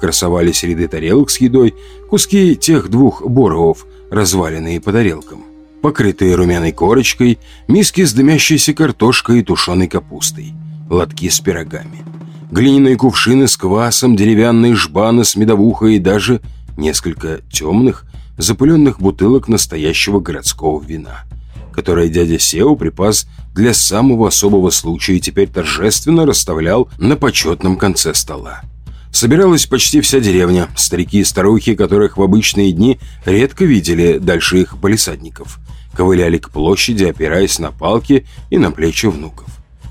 красовались ряды тарелок с едой, куски тех двух боровов, разваленные по тарелкам, покрытые румяной корочкой, миски с дымящейся картошкой и тушеной капустой, лотки с пирогами, глиняные кувшины с квасом, деревянные жбаны с медовухой и даже несколько темных, запыленных бутылок настоящего городского вина, которое дядя Сео припас для самого особого случая и теперь торжественно расставлял на почетном конце стола. Собиралась почти вся деревня, старики и старухи, которых в обычные дни редко видели дальше их полисадников, ковыляли к площади, опираясь на палки и на плечи внуков.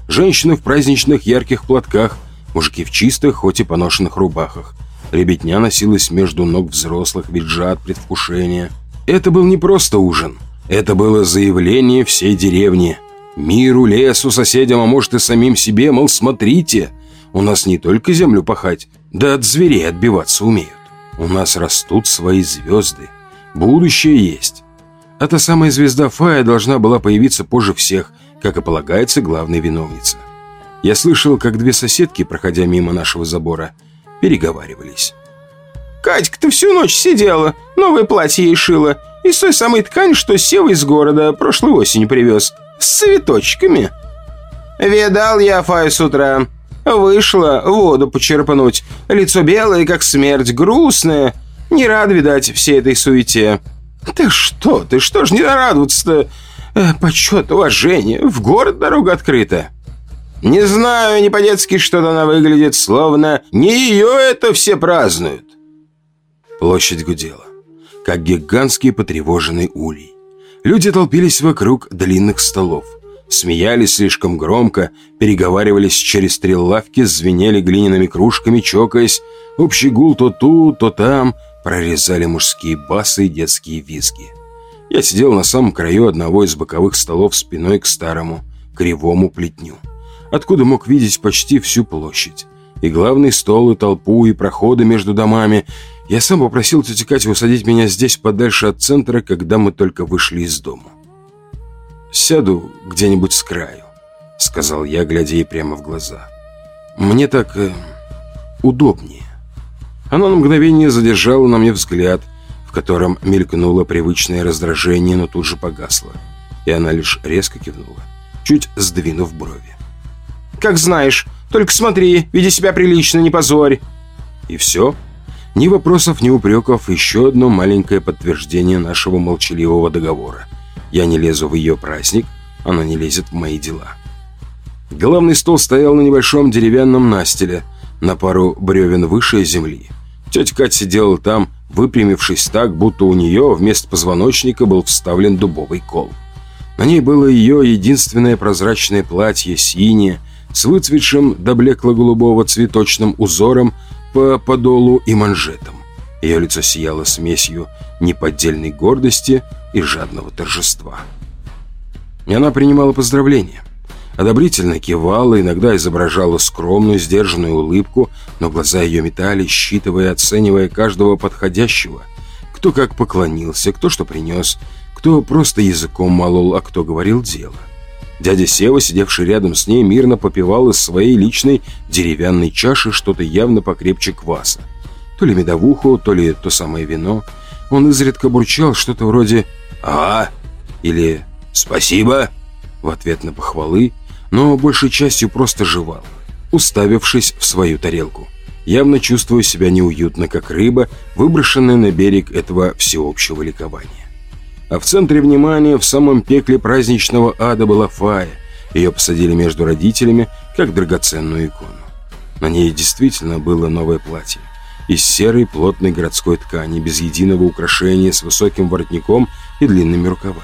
Женщины в праздничных ярких платках, мужики в чистых, хоть и поношенных рубахах. Ребятня носилась между ног взрослых, визжа от предвкушения. Это был не просто ужин. Это было заявление всей деревни. Миру, лесу, соседям, а может и самим себе, мол, смотрите, у нас не только землю пахать, да от зверей отбиваться умеют. У нас растут свои звезды. Будущее есть. А та самая звезда Фая должна была появиться позже всех, как и полагается главной виновнице. Я слышал, как две соседки, проходя мимо нашего забора, переговаривались. «Катька-то всю ночь сидела, новое платье ей шила, из той самой ткани, что Сева из города прошлой осенью привез, с цветочками». «Видал я Фаю с утра. Вышла воду почерпнуть. Лицо белое, как смерть, грустное. Не рад, видать, всей этой суете. Ты что ты, что ж не радоваться-то? Э, почет, уважение, в город дорога открыта. Не знаю, не по-детски что-то она выглядит, словно не ее это все празднуют. Площадь гудела, как гигантский потревоженный улей. Люди толпились вокруг длинных столов. Смеялись слишком громко, переговаривались через три лавки, звенели глиняными кружками, чокаясь. Общий гул то тут, то там, прорезали мужские басы и детские визги. Я сидел на самом краю одного из боковых столов спиной к старому, кривому плетню, откуда мог видеть почти всю площадь. И главный стол, и толпу, и проходы между домами. Я сам попросил тетю Катю усадить меня здесь подальше от центра, когда мы только вышли из дома. «Сяду где-нибудь с краю», — сказал я, глядя ей прямо в глаза. «Мне так э, удобнее». Она на мгновение задержала на мне взгляд, в котором мелькнуло привычное раздражение, но тут же погасло. И она лишь резко кивнула, чуть сдвинув брови. «Как знаешь, только смотри, веди себя прилично, не позорь». И все. Ни вопросов, ни упреков, еще одно маленькое подтверждение нашего молчаливого договора — я не лезу в ее праздник, она не лезет в мои дела. Главный стол стоял на небольшом деревянном настиле, на пару бревен выше земли. Тетя Кать сидела там, выпрямившись так, будто у нее вместо позвоночника был вставлен дубовый кол. На ней было ее единственное прозрачное платье, синее, с выцветшим до блекло-голубого цветочным узором по подолу и манжетам. Ее лицо сияло смесью неподдельной гордости и жадного торжества. И она принимала поздравления. Одобрительно кивала, иногда изображала скромную, сдержанную улыбку, но глаза ее метали, считывая и оценивая каждого подходящего. Кто как поклонился, кто что принес, кто просто языком молол, а кто говорил дело. Дядя Сева, сидевший рядом с ней, мирно попивал из своей личной деревянной чаши что-то явно покрепче кваса. То ли медовуху, то ли то самое вино. Он изредка бурчал что-то вроде «А?» или «Спасибо» в ответ на похвалы, но большей частью просто жевал, уставившись в свою тарелку, явно чувствуя себя неуютно, как рыба, выброшенная на берег этого всеобщего ликования. А в центре внимания, в самом пекле праздничного ада была Фая. Ее посадили между родителями, как драгоценную икону. На ней действительно было новое платье. Из серой плотной городской ткани, без единого украшения, с высоким воротником и длинными рукавами.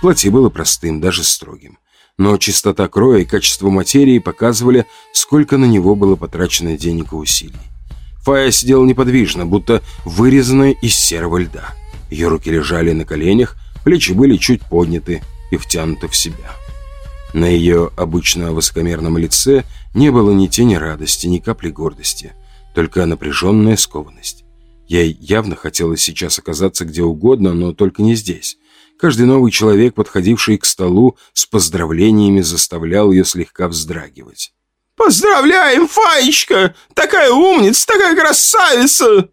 Платье было простым, даже строгим. Но чистота кроя и качество материи показывали, сколько на него было потрачено денег и усилий. Фая сидела неподвижно, будто вырезанная из серого льда. Ее руки лежали на коленях, плечи были чуть подняты и втянуты в себя. На ее обычно высокомерном лице не было ни тени радости, ни капли гордости, только напряженная скованность. Ей явно хотелось сейчас оказаться где угодно, но только не здесь. Каждый новый человек, подходивший к столу с поздравлениями, заставлял ее слегка вздрагивать. Поздравляем, Фаечка! Такая умница, такая красавица!»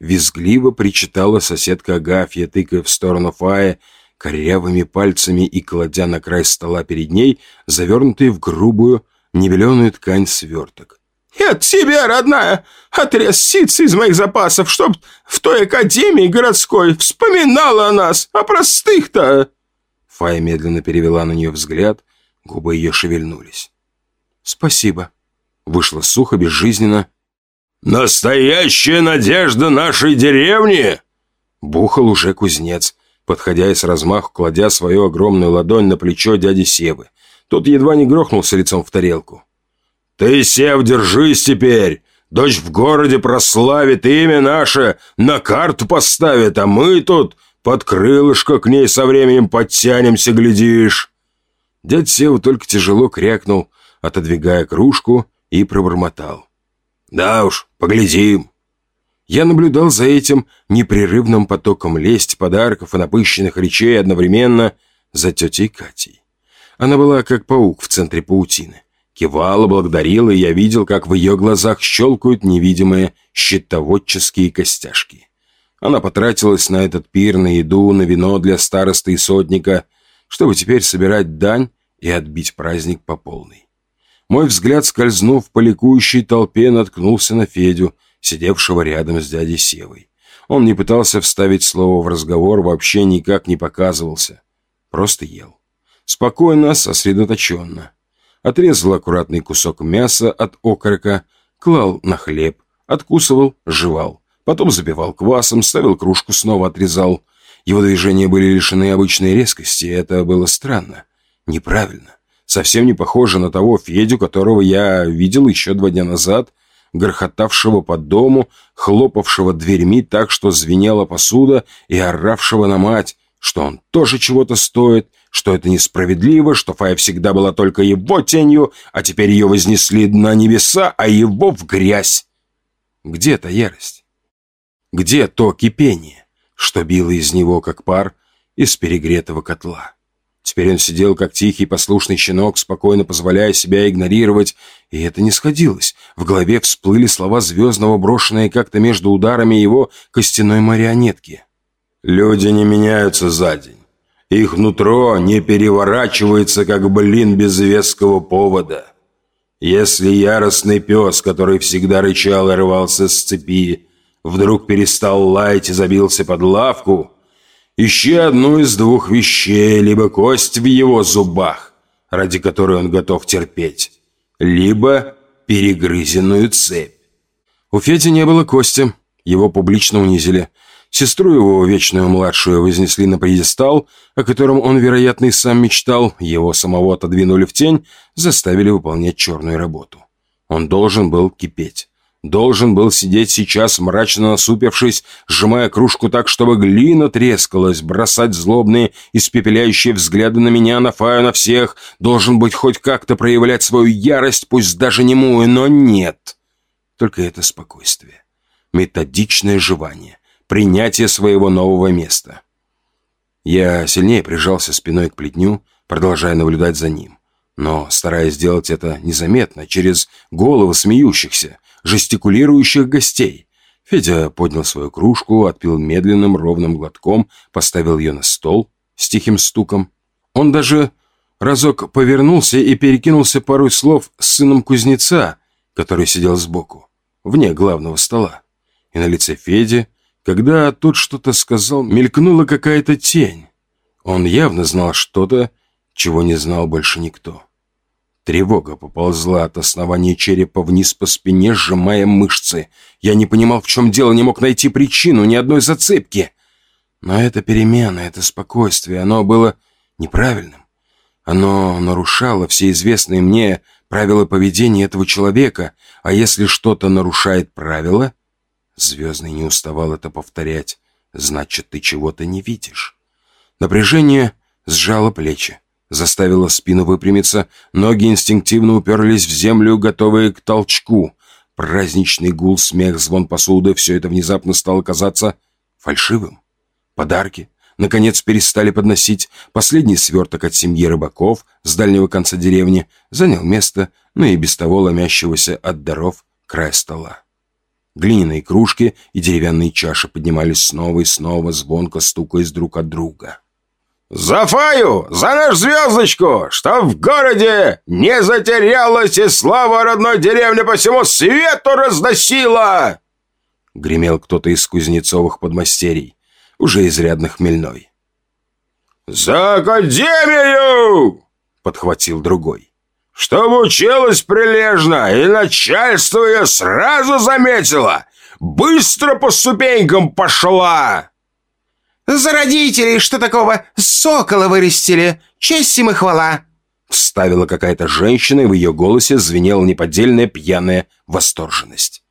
Визгливо причитала соседка Агафья, тыкая в сторону Фая корявыми пальцами и кладя на край стола перед ней завернутый в грубую, небеленую ткань сверток. «И от тебя, родная, отрез сицы из моих запасов, чтоб в той академии городской вспоминала о нас, о простых-то!» Фая медленно перевела на нее взгляд, губы ее шевельнулись. «Спасибо», — вышло сухо, безжизненно. «Настоящая надежда нашей деревни!» Бухал уже кузнец, подходя с размаху кладя свою огромную ладонь на плечо дяди Севы. Тот едва не грохнулся лицом в тарелку. «Ты, Сев, держись теперь! Дочь в городе прославит имя наше, на карту поставит, а мы тут под крылышко к ней со временем подтянемся, глядишь!» Дядь Сева только тяжело крякнул, отодвигая кружку, и пробормотал. «Да уж, поглядим». Я наблюдал за этим непрерывным потоком лесть, подарков и напыщенных речей одновременно за тетей Катей. Она была как паук в центре паутины. Кивала, благодарила, и я видел, как в ее глазах щелкают невидимые щитоводческие костяшки. Она потратилась на этот пир, на еду, на вино для старосты и сотника, чтобы теперь собирать дань и отбить праздник по полной. Мой взгляд, скользнув по ликующей толпе, наткнулся на Федю, сидевшего рядом с дядей Севой. Он не пытался вставить слово в разговор, вообще никак не показывался. Просто ел. Спокойно, сосредоточенно. Отрезал аккуратный кусок мяса от окорока, клал на хлеб, откусывал, жевал. Потом забивал квасом, ставил кружку, снова отрезал. Его движения были лишены обычной резкости, и это было странно, неправильно совсем не похоже на того Федю, которого я видел еще два дня назад, грохотавшего по дому, хлопавшего дверьми так, что звенела посуда, и оравшего на мать, что он тоже чего-то стоит, что это несправедливо, что Фая всегда была только его тенью, а теперь ее вознесли на небеса, а его в грязь. Где та ярость? Где то кипение, что било из него, как пар из перегретого котла? Теперь он сидел как тихий послушный щенок, спокойно позволяя себя игнорировать, и это не сходилось. В голове всплыли слова Звездного, брошенные как-то между ударами его костяной марионетки. «Люди не меняются за день. Их нутро не переворачивается, как блин без веского повода. Если яростный пес, который всегда рычал и рвался с цепи, вдруг перестал лаять и забился под лавку, Ищи одну из двух вещей, либо кость в его зубах, ради которой он готов терпеть, либо перегрызенную цепь. У Феди не было кости, его публично унизили. Сестру его, вечную младшую, вознесли на пьедестал, о котором он, вероятно, и сам мечтал, его самого отодвинули в тень, заставили выполнять черную работу. Он должен был кипеть. Должен был сидеть сейчас, мрачно насупившись, сжимая кружку так, чтобы глина трескалась, бросать злобные, испепеляющие взгляды на меня, на Фаю, на всех. Должен быть хоть как-то проявлять свою ярость, пусть даже немую, но нет. Только это спокойствие. Методичное жевание. Принятие своего нового места. Я сильнее прижался спиной к плетню, продолжая наблюдать за ним. Но стараясь сделать это незаметно, через головы смеющихся, жестикулирующих гостей. Федя поднял свою кружку, отпил медленным ровным глотком, поставил ее на стол с тихим стуком. Он даже разок повернулся и перекинулся пару слов с сыном кузнеца, который сидел сбоку, вне главного стола. И на лице Феди, когда тот что-то сказал, мелькнула какая-то тень. Он явно знал что-то, чего не знал больше никто. Тревога поползла от основания черепа вниз по спине, сжимая мышцы. Я не понимал, в чем дело, не мог найти причину, ни одной зацепки. Но эта перемена, это спокойствие, оно было неправильным. Оно нарушало все известные мне правила поведения этого человека, а если что-то нарушает правила, Звездный не уставал это повторять, значит, ты чего-то не видишь. Напряжение сжало плечи заставила спину выпрямиться, ноги инстинктивно уперлись в землю, готовые к толчку. Праздничный гул, смех, звон посуды — все это внезапно стало казаться фальшивым. Подарки, наконец перестали подносить. Последний сверток от семьи рыбаков с дальнего конца деревни занял место, но и без того ломящегося от даров края стола. Глиняные кружки и деревянные чаши поднимались снова и снова, звонко стукаясь друг от друга. «За Фаю! За нашу звездочку! Что в городе не затерялась и слава родной деревни по всему свету разносила!» Гремел кто-то из кузнецовых подмастерий, уже изрядно хмельной. «За Академию!» — подхватил другой. «Чтобы училась прилежно, и начальство ее сразу заметило! Быстро по ступенькам пошла!» «За родителей, что такого, сокола вырастили! Честь им и хвала!» Вставила какая-то женщина, и в ее голосе звенела неподдельная пьяная восторженность.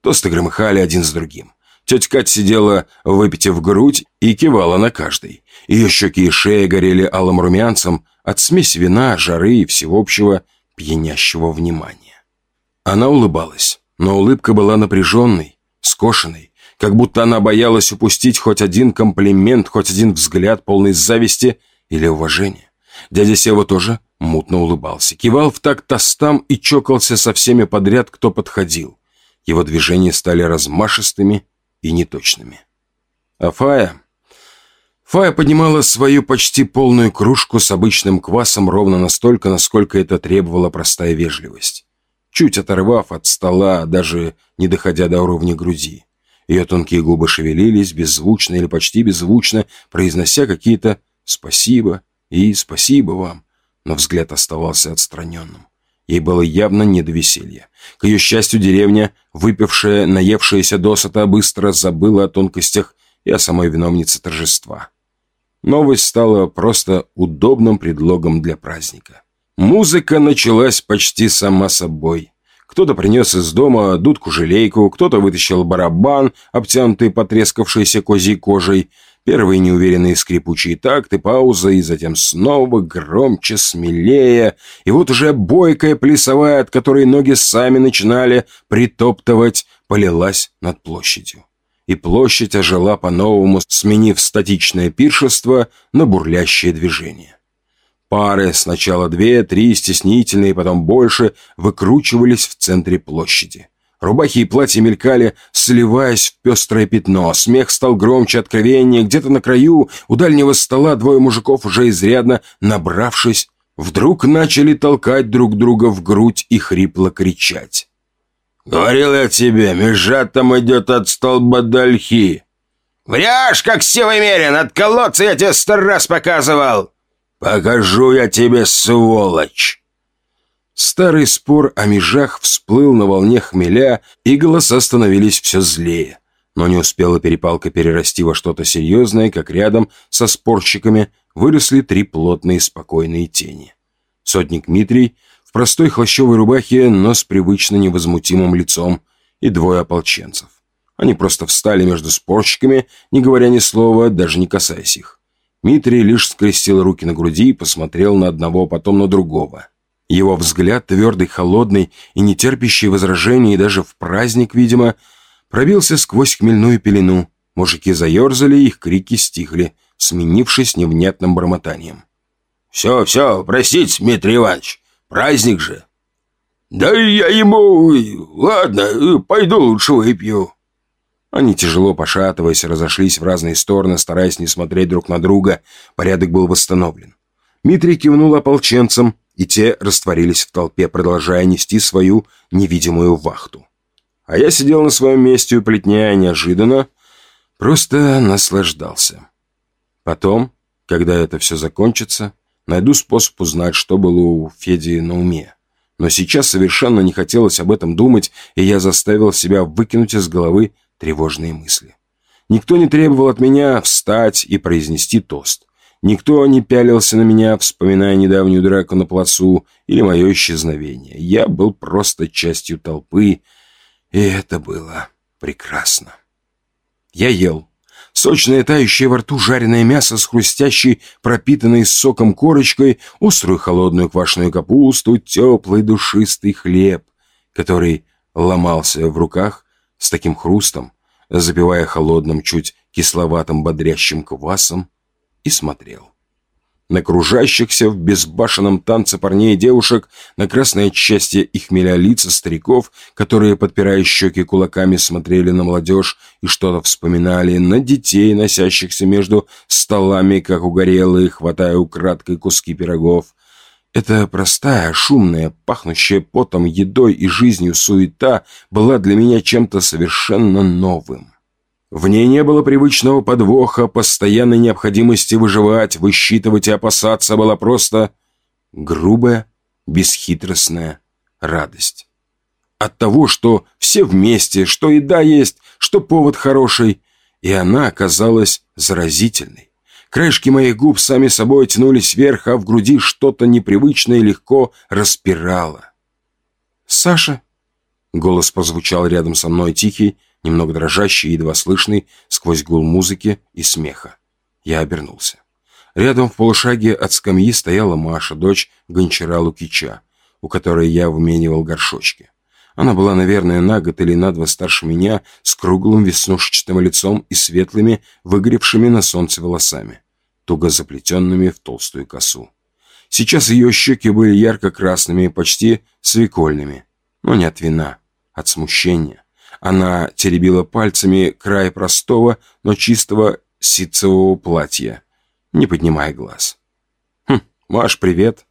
Тосты громыхали один с другим. Тетя Кать сидела, выпитив грудь, и кивала на каждый. Ее щеки и шея горели алым румянцем от смеси вина, жары и всеобщего пьянящего внимания. Она улыбалась, но улыбка была напряженной, скошенной, как будто она боялась упустить хоть один комплимент, хоть один взгляд, полный зависти или уважения. Дядя Сева тоже мутно улыбался, кивал в такт тостам и чокался со всеми подряд, кто подходил. Его движения стали размашистыми и неточными. А Фая... Поднимала свою почти полную кружку с обычным квасом ровно настолько, насколько это требовала простая вежливость. Чуть оторвав от стола, даже не доходя до уровня груди. Ее тонкие губы шевелились, беззвучно или почти беззвучно, произнося какие-то «спасибо» и «спасибо вам», но взгляд оставался отстраненным. Ей было явно не до веселья. К ее счастью, деревня, выпившая, наевшаяся досыта, быстро забыла о тонкостях и о самой виновнице торжества. Новость стала просто удобным предлогом для праздника. Музыка началась почти сама собой. Кто-то принес из дома дудку-желейку, кто-то вытащил барабан, обтянутый потрескавшейся козьей кожей, Первые неуверенные скрипучие такты, пауза, и затем снова громче, смелее. И вот уже бойкая плясовая, от которой ноги сами начинали притоптывать, полилась над площадью. И площадь ожила по-новому, сменив статичное пиршество на бурлящее движение. Пары, сначала две, три, стеснительные, потом больше, выкручивались в центре площади. Рубахи и платья мелькали, сливаясь в пестрое пятно. Смех стал громче, откровеннее. Где-то на краю у дальнего стола двое мужиков, уже изрядно набравшись, вдруг начали толкать друг друга в грудь и хрипло кричать. «Говорил я тебе, межа там идет от столба до ольхи!» «Врешь, как сивый мерин! От колодца я тебе сто раз показывал!» «Покажу я тебе, сволочь!» Старый спор о межах всплыл на волне хмеля, и голоса становились все злее. Но не успела перепалка перерасти во что-то серьезное, как рядом со спорщиками выросли три плотные спокойные тени. Сотник Митрий в простой хлощевой рубахе, но с привычно невозмутимым лицом, и двое ополченцев. Они просто встали между спорщиками, не говоря ни слова, даже не касаясь их. Митрий лишь скрестил руки на груди и посмотрел на одного, потом на другого. Его взгляд, твердый, холодный и не терпящий возражений даже в праздник, видимо, пробился сквозь хмельную пелену. Мужики заерзали, их крики стихли, сменившись невнятным бормотанием. «Все, все, простите, Дмитрий Иванович, праздник же!» «Да я ему... Ладно, пойду лучше выпью». Они, тяжело пошатываясь, разошлись в разные стороны, стараясь не смотреть друг на друга. Порядок был восстановлен. Дмитрий кивнул ополченцам, и те растворились в толпе, продолжая нести свою невидимую вахту. А я сидел на своем месте, уплетняя неожиданно, просто наслаждался. Потом, когда это все закончится, найду способ узнать, что было у Феди на уме. Но сейчас совершенно не хотелось об этом думать, и я заставил себя выкинуть из головы тревожные мысли. Никто не требовал от меня встать и произнести тост. Никто не пялился на меня, вспоминая недавнюю драку на плацу или мое исчезновение. Я был просто частью толпы, и это было прекрасно. Я ел. Сочное тающее во рту жареное мясо с хрустящей, пропитанной соком корочкой, острую холодную квашеную капусту, теплый душистый хлеб, который ломался в руках с таким хрустом, запивая холодным, чуть кисловатым бодрящим квасом, и смотрел. На кружащихся в безбашенном танце парней и девушек, на красное от счастья и хмеля лица стариков, которые, подпирая щеки кулаками, смотрели на молодежь и что-то вспоминали, на детей, носящихся между столами, как угорелые, хватая украдкой куски пирогов. Эта простая, шумная, пахнущая потом, едой и жизнью суета была для меня чем-то совершенно новым. В ней не было привычного подвоха, постоянной необходимости выживать, высчитывать и опасаться, была просто грубая, бесхитростная радость. От того, что все вместе, что еда есть, что повод хороший, и она оказалась заразительной. Краешки моих губ сами собой тянулись вверх, а в груди что-то непривычное легко распирало. «Саша?» Голос прозвучал рядом со мной тихий, немного дрожащий и едва слышный сквозь гул музыки и смеха. Я обернулся. Рядом в полушаге от скамьи стояла Маша, дочь гончара Лукича, у которой я выменивал горшочки. Она была, наверное, на год или на два старше меня, с круглым веснушчатым лицом и светлыми, выгоревшими на солнце волосами, туго заплетенными в толстую косу. Сейчас ее щеки были ярко-красными, почти свекольными, но не от вина, от смущения. Она теребила пальцами край простого, но чистого ситцевого платья, не поднимая глаз. «Хм, Маш, привет!»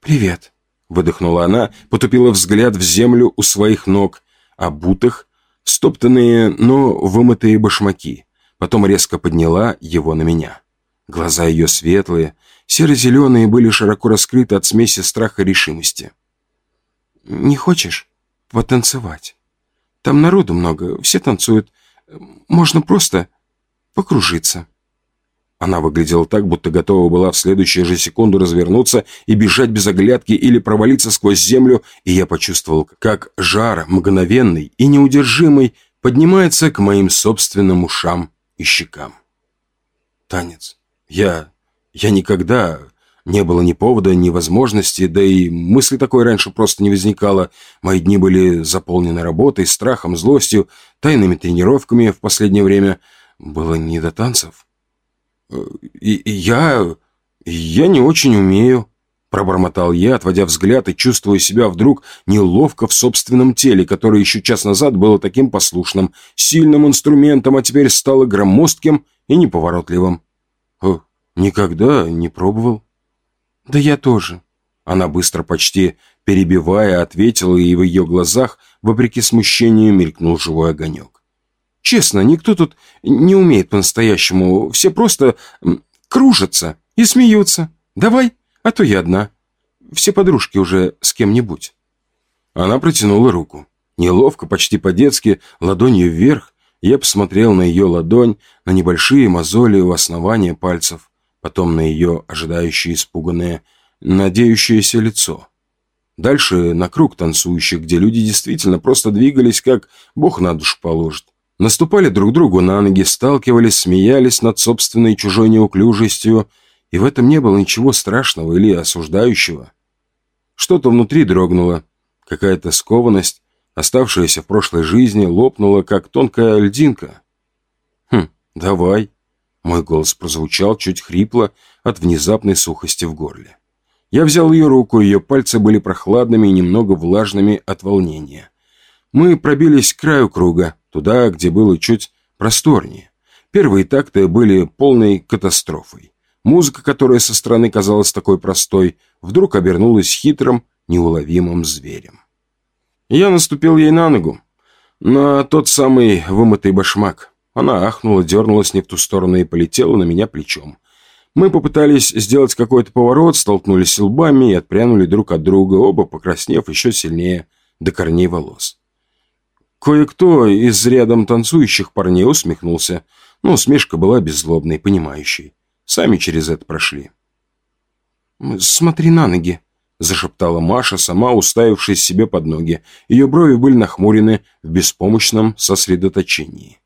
«Привет!» — выдохнула она, потупила взгляд в землю у своих ног, обутых, стоптанные, но вымытые башмаки. Потом резко подняла его на меня. Глаза ее светлые, серо-зеленые были широко раскрыты от смеси страха и решимости. «Не хочешь потанцевать?» Там народу много, все танцуют. Можно просто покружиться». Она выглядела так, будто готова была в следующую же секунду развернуться и бежать без оглядки или провалиться сквозь землю, и я почувствовал, как жар, мгновенный и неудержимый, поднимается к моим собственным ушам и щекам. Танец. Я... я никогда... Не было ни повода, ни возможности, да и мысли такой раньше просто не возникало. Мои дни были заполнены работой, страхом, злостью, тайными тренировками в последнее время. Было не до танцев. И, и я... я не очень умею. Пробормотал я, отводя взгляд и чувствуя себя вдруг неловко в собственном теле, которое еще час назад было таким послушным, сильным инструментом, а теперь стало громоздким и неповоротливым. Никогда не пробовал. «Да я тоже». Она быстро, почти перебивая, ответила, и в ее глазах, вопреки смущению, мелькнул живой огонек. «Честно, никто тут не умеет по-настоящему. Все просто кружатся и смеются. Давай, а то я одна. Все подружки уже с кем-нибудь». Она протянула руку. Неловко, почти по-детски, ладонью вверх. Я посмотрел на ее ладонь, на небольшие мозоли у основания пальцев потом на ее ожидающее испуганное, надеющееся лицо. Дальше на круг танцующих, где люди действительно просто двигались, как Бог на душу положит. Наступали друг другу на ноги, сталкивались, смеялись над собственной чужой неуклюжестью, и в этом не было ничего страшного или осуждающего. Что-то внутри дрогнуло, какая-то скованность, оставшаяся в прошлой жизни, лопнула, как тонкая льдинка. «Хм, давай», мой голос прозвучал чуть хрипло от внезапной сухости в горле. Я взял ее руку, ее пальцы были прохладными и немного влажными от волнения. Мы пробились к краю круга, туда, где было чуть просторнее. Первые такты были полной катастрофой. Музыка, которая со стороны казалась такой простой, вдруг обернулась хитрым, неуловимым зверем. Я наступил ей на ногу, на тот самый вымытый башмак. Она ахнула, дернулась не в ту сторону и полетела на меня плечом. Мы попытались сделать какой-то поворот, столкнулись лбами и отпрянули друг от друга, оба покраснев еще сильнее до корней волос. Кое-кто из рядом танцующих парней усмехнулся, но усмешка была беззлобной, понимающей. Сами через это прошли. «Смотри на ноги», — зашептала Маша, сама уставившись себе под ноги. Ее брови были нахмурены в беспомощном сосредоточении.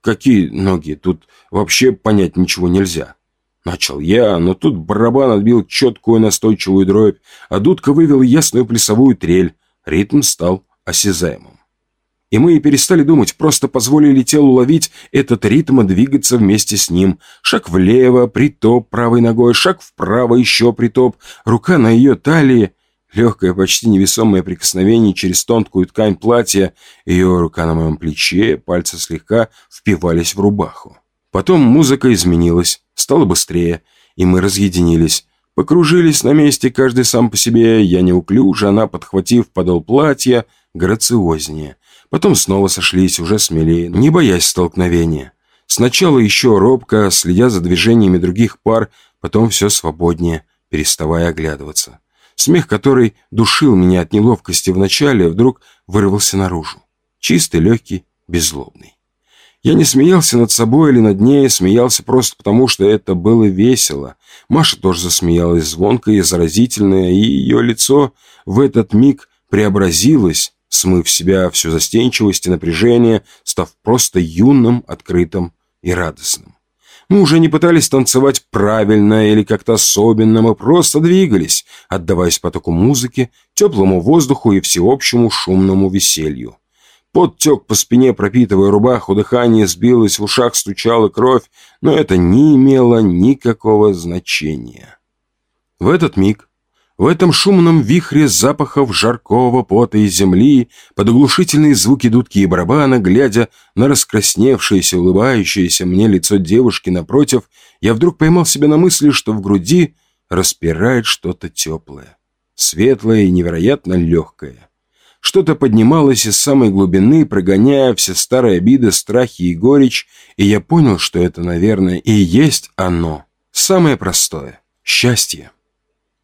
«Какие ноги? Тут вообще понять ничего нельзя». Начал я, но тут барабан отбил четкую настойчивую дробь, а дудка вывел ясную плясовую трель. Ритм стал осязаемым. и мы перестали думать, просто позволили телу ловить этот ритм и двигаться вместе с ним. Шаг влево, притоп правой ногой, шаг вправо, еще притоп, рука на ее талии, легкое, почти невесомое прикосновение через тонкую ткань платья, ее рука на моем плече, пальцы слегка впивались в рубаху. Потом музыка изменилась, стала быстрее, и мы разъединились. Покружились на месте, каждый сам по себе, я неуклюже, она, подхватив подол платья, грациознее. Потом снова сошлись, уже смелее, не боясь столкновения. Сначала еще робко, следя за движениями других пар, потом все свободнее, переставая оглядываться. Смех, который душил меня от неловкости вначале, вдруг вырвался наружу. Чистый, легкий, беззлобный. Я не смеялся над собой или над ней, смеялся просто потому, что это было весело. Маша тоже засмеялась звонко и заразительно, и ее лицо в этот миг преобразилось, смыв себя всю застенчивость и напряжение, став просто юным, открытым и радостным. Мы уже не пытались танцевать правильно или как-то особенно, мы просто двигались, отдаваясь потоку музыки, теплому воздуху и всеобщему шумному веселью. Пот тек по спине, пропитывая рубаху, дыхание сбилось, в ушах стучала кровь, но это не имело никакого значения. В этот миг, в этом шумном вихре запахов жаркого пота и земли, под оглушительные звуки дудки и барабана, глядя на раскрасневшееся, улыбающееся мне лицо девушки напротив, я вдруг поймал себя на мысли, что в груди распирает что-то теплое, светлое и невероятно легкое. Что-то поднималось из самой глубины, прогоняя все старые обиды, страхи и горечь, и я понял, что это, наверное, и есть оно. Самое простое. Счастье.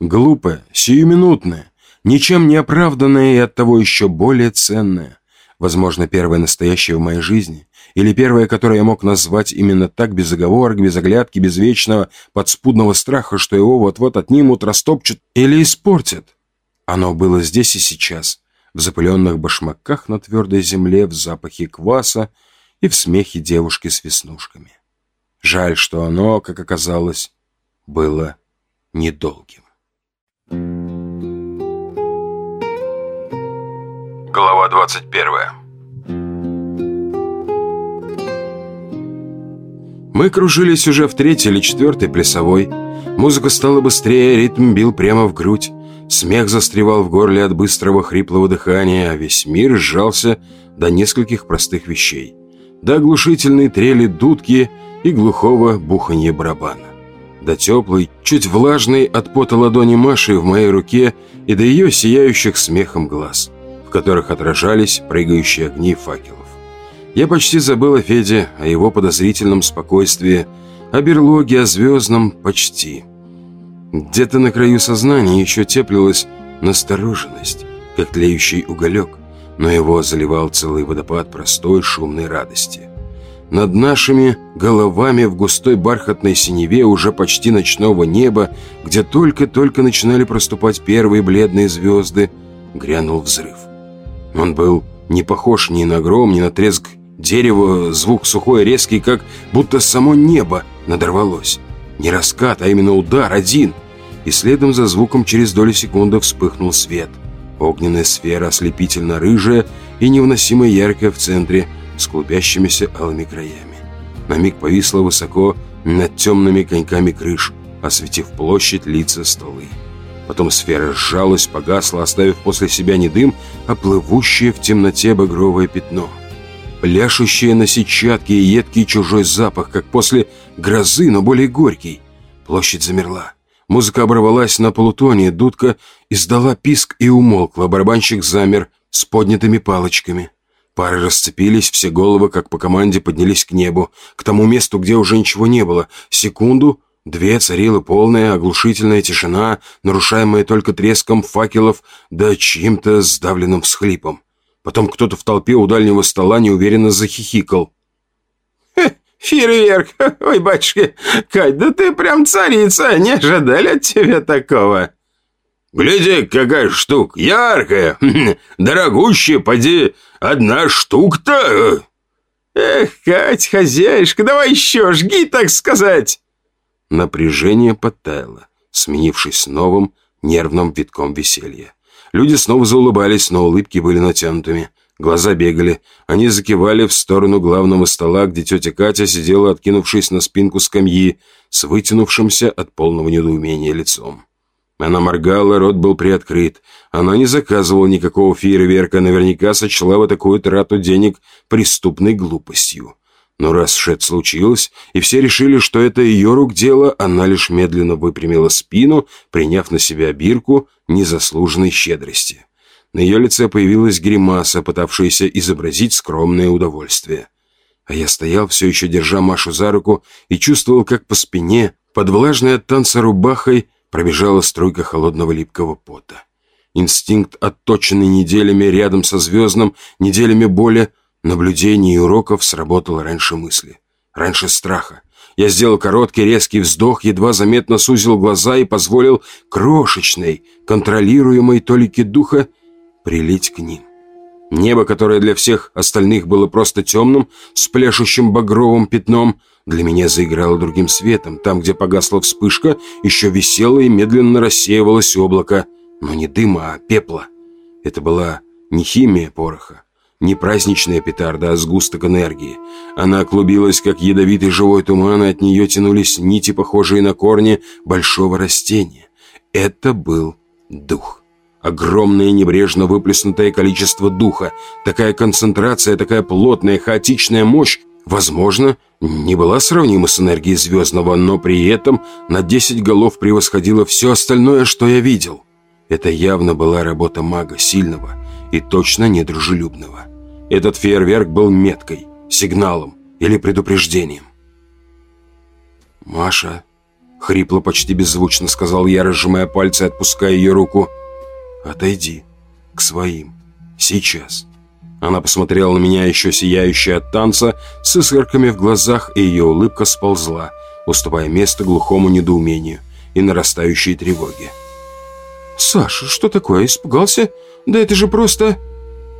Глупое, сиюминутное, ничем не оправданное и оттого еще более ценное. Возможно, первое настоящее в моей жизни. Или первое, которое я мог назвать именно так, без оговорок, без оглядки, без вечного подспудного страха, что его вот-вот отнимут, растопчут или испортят. Оно было здесь и сейчас, в запыленных башмаках на твердой земле, в запахе кваса и в смехе девушки с веснушками. Жаль, что оно, как оказалось, было недолгим. Глава 21 Мы кружились уже в третьей или четвертой плясовой. Музыка стала быстрее, ритм бил прямо в грудь. Смех застревал в горле от быстрого хриплого дыхания, а весь мир сжался до нескольких простых вещей. До оглушительной трели дудки и глухого буханья барабана. До теплой, чуть влажной от пота ладони Маши в моей руке и до ее сияющих смехом глаз, в которых отражались прыгающие огни факелов. Я почти забыл о Феде, о его подозрительном спокойствии, о берлоге, о звездном почти – где-то на краю сознания еще теплилась настороженность, как тлеющий уголек, но его заливал целый водопад простой шумной радости. Над нашими головами в густой бархатной синеве уже почти ночного неба, где только-только начинали проступать первые бледные звезды, грянул взрыв. Он был не похож ни на гром, ни на треск дерева, звук сухой резкий, как будто само небо надорвалось. Не раскат, а именно удар один. И следом за звуком через долю секунды вспыхнул свет. Огненная сфера ослепительно рыжая и невыносимо яркая в центре, с клубящимися алыми краями. На миг повисла высоко над темными коньками крыш, осветив площадь, лица, столы. Потом сфера сжалась, погасла, оставив после себя не дым, а плывущее в темноте багровое пятно. Пляшущее на сетчатке и едкий чужой запах, как после грозы, но более горький. Площадь замерла. Музыка оборвалась на полутоне, дудка издала писк и умолкла, барабанщик замер с поднятыми палочками. Пары расцепились, все головы, как по команде, поднялись к небу, к тому месту, где уже ничего не было. Секунду, две царила полная оглушительная тишина, нарушаемая только треском факелов да чьим-то сдавленным всхлипом. Потом кто-то в толпе у дальнего стола неуверенно захихикал. «Фейерверк! Ой, батюшки! Кать, да ты прям царица! Не ожидали от тебя такого!» «Гляди, какая штука! Яркая! Дорогущая, поди, одна штука-то!» «Эх, Кать, хозяюшка, давай еще, жги, так сказать!» Напряжение подтаяло, сменившись новым нервным витком веселья. Люди снова заулыбались, но улыбки были натянутыми. Глаза бегали. Они закивали в сторону главного стола, где тетя Катя сидела, откинувшись на спинку скамьи, с вытянувшимся от полного недоумения лицом. Она моргала, рот был приоткрыт. Она не заказывала никакого фейерверка, наверняка сочла бы такую трату денег преступной глупостью. Но раз шед случилось, и все решили, что это ее рук дело, она лишь медленно выпрямила спину, приняв на себя бирку незаслуженной щедрости. На ее лице появилась гримаса, пытавшаяся изобразить скромное удовольствие. А я стоял, все еще держа Машу за руку, и чувствовал, как по спине, под влажной от танца рубахой, пробежала струйка холодного липкого пота. Инстинкт, отточенный неделями рядом со звездным, неделями боли, наблюдений и уроков, сработал раньше мысли, раньше страха. Я сделал короткий резкий вздох, едва заметно сузил глаза и позволил крошечной, контролируемой толике духа прилить к ним. Небо, которое для всех остальных было просто темным, с пляшущим багровым пятном, для меня заиграло другим светом. Там, где погасла вспышка, еще висело и медленно рассеивалось облако. Но не дыма, а пепла. Это была не химия пороха, не праздничная петарда, а сгусток энергии. Она клубилась, как ядовитый живой туман, и от нее тянулись нити, похожие на корни большого растения. Это был дух. Огромное небрежно выплеснутое количество духа, такая концентрация, такая плотная, хаотичная мощь, возможно, не была сравнима с энергией Звездного, но при этом на 10 голов превосходила все остальное, что я видел. Это явно была работа мага, сильного и точно недружелюбного. Этот фейерверк был меткой, сигналом или предупреждением. «Маша», — хрипло, почти беззвучно сказал я, разжимая пальцы и отпуская ее руку, — Отойди. К своим. Сейчас. Она посмотрела на меня, еще сияющая от танца, с искорками в глазах, и ее улыбка сползла, уступая место глухому недоумению и нарастающей тревоге. «Саша, что такое? Испугался? Да это же просто...»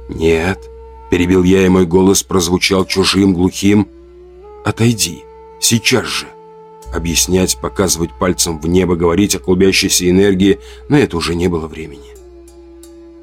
«Нет», — перебил я, и мой голос прозвучал чужим, глухим. «Отойди. Сейчас же». Объяснять, показывать пальцем в небо, говорить о клубящейся энергии, на это уже не было времени.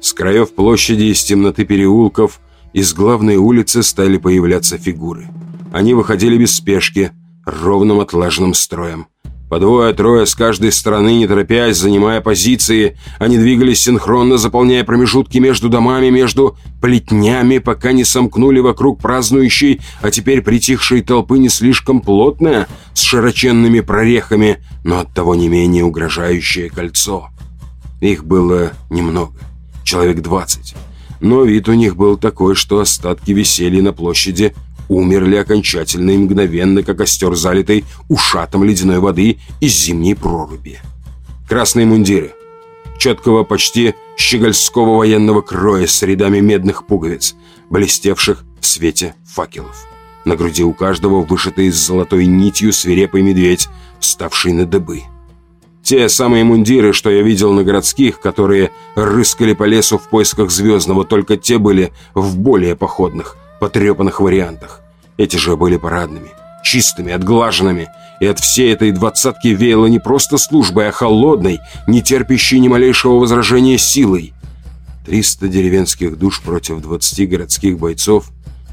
С краев площади из темноты переулков из главной улицы стали появляться фигуры. Они выходили без спешки, ровным отлаженным строем. По двое-трое с каждой стороны, не торопясь, занимая позиции, они двигались синхронно, заполняя промежутки между домами, между плетнями, пока не сомкнули вокруг празднующей, а теперь притихшей толпы не слишком плотное, с широченными прорехами, но оттого не менее угрожающее кольцо. Их было немного человек двадцать. Но вид у них был такой, что остатки веселья на площади умерли окончательно и мгновенно, как костер залитый ушатом ледяной воды из зимней проруби. Красные мундиры. Четкого, почти щегольского военного кроя с рядами медных пуговиц, блестевших в свете факелов. На груди у каждого вышитый с золотой нитью свирепый медведь, вставший на дыбы. Те самые мундиры, что я видел на городских, которые рыскали по лесу в поисках звездного, только те были в более походных, потрепанных вариантах. Эти же были парадными, чистыми, отглаженными, и от всей этой двадцатки веяло не просто службой, а холодной, не терпящей ни малейшего возражения силой. Триста деревенских душ против двадцати городских бойцов,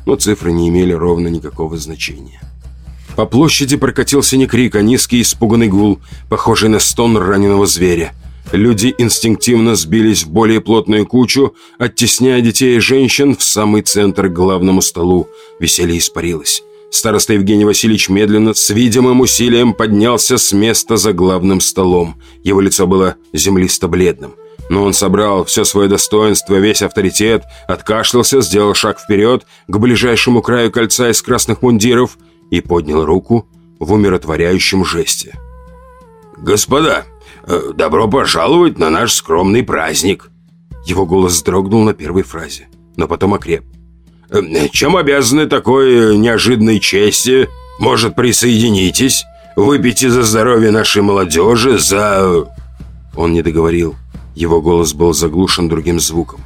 но цифры не имели ровно никакого значения. По площади прокатился не крик, а низкий испуганный гул, похожий на стон раненого зверя. Люди инстинктивно сбились в более плотную кучу, оттесняя детей и женщин в самый центр к главному столу. Веселье испарилось. Староста Евгений Васильевич медленно, с видимым усилием поднялся с места за главным столом. Его лицо было землисто-бледным. Но он собрал все свое достоинство, весь авторитет, откашлялся, сделал шаг вперед к ближайшему краю кольца из красных мундиров и поднял руку в умиротворяющем жесте. «Господа, э, добро пожаловать на наш скромный праздник!» Его голос дрогнул на первой фразе, но потом окреп. Э, «Чем обязаны такой неожиданной чести? Может, присоединитесь? Выпейте за здоровье нашей молодежи, за...» Он не договорил. Его голос был заглушен другим звуком.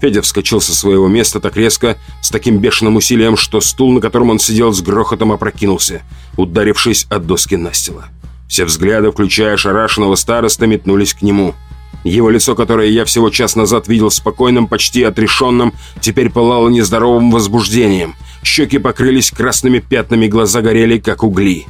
Федя вскочил со своего места так резко, с таким бешеным усилием, что стул, на котором он сидел, с грохотом опрокинулся, ударившись от доски настила. Все взгляды, включая ошарашенного староста, метнулись к нему. Его лицо, которое я всего час назад видел спокойным, почти отрешенным, теперь пылало нездоровым возбуждением. Щеки покрылись красными пятнами, глаза горели, как угли.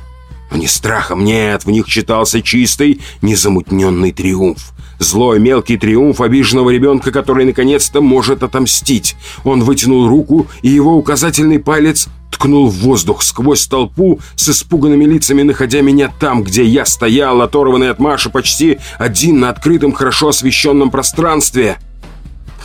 Но не страхом, нет, в них читался чистый, незамутненный триумф. Злой мелкий триумф обиженного ребенка, который наконец-то может отомстить. Он вытянул руку, и его указательный палец ткнул в воздух сквозь толпу с испуганными лицами, находя меня там, где я стоял, оторванный от Маши почти один на открытом, хорошо освещенном пространстве.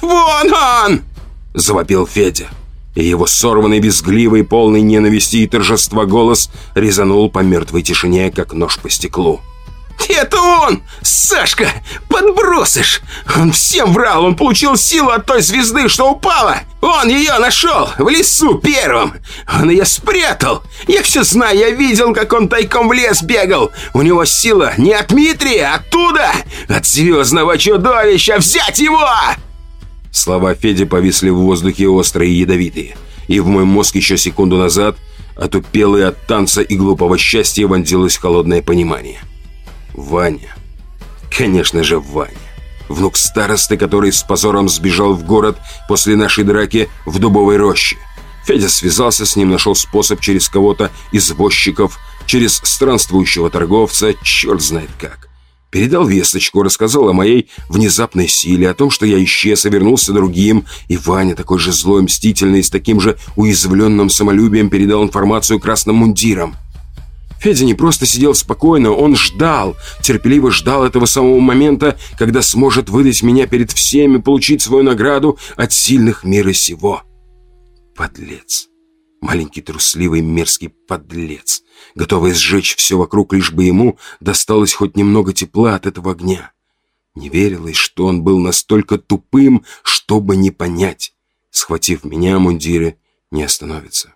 «Вон он!» — завопил Федя. И его сорванный, безгливый, полный ненависти и торжества голос резанул по мертвой тишине, как нож по стеклу. «Это он! Сашка! Подбросишь! Он всем врал! Он получил силу от той звезды, что упала! Он ее нашел! В лесу первым! Он ее спрятал! Я все знаю, я видел, как он тайком в лес бегал! У него сила не от Дмитрия, а оттуда! От звездного чудовища! Взять его!» Слова Феди повисли в воздухе острые и ядовитые. И в мой мозг еще секунду назад, отупелый от танца и глупого счастья, вонзилось холодное понимание – Ваня. Конечно же, Ваня. Внук старосты, который с позором сбежал в город после нашей драки в дубовой роще. Федя связался с ним, нашел способ через кого-то из возчиков, через странствующего торговца, черт знает как. Передал весточку, рассказал о моей внезапной силе, о том, что я исчез и вернулся другим, и Ваня, такой же злой, мстительный, с таким же уязвленным самолюбием, передал информацию красным мундирам. Федя не просто сидел спокойно, он ждал, терпеливо ждал этого самого момента, когда сможет выдать меня перед всеми, получить свою награду от сильных мира сего. Подлец. Маленький трусливый мерзкий подлец, готовый сжечь все вокруг, лишь бы ему досталось хоть немного тепла от этого огня. Не верилось, что он был настолько тупым, чтобы не понять. Схватив меня, мундиры не остановится.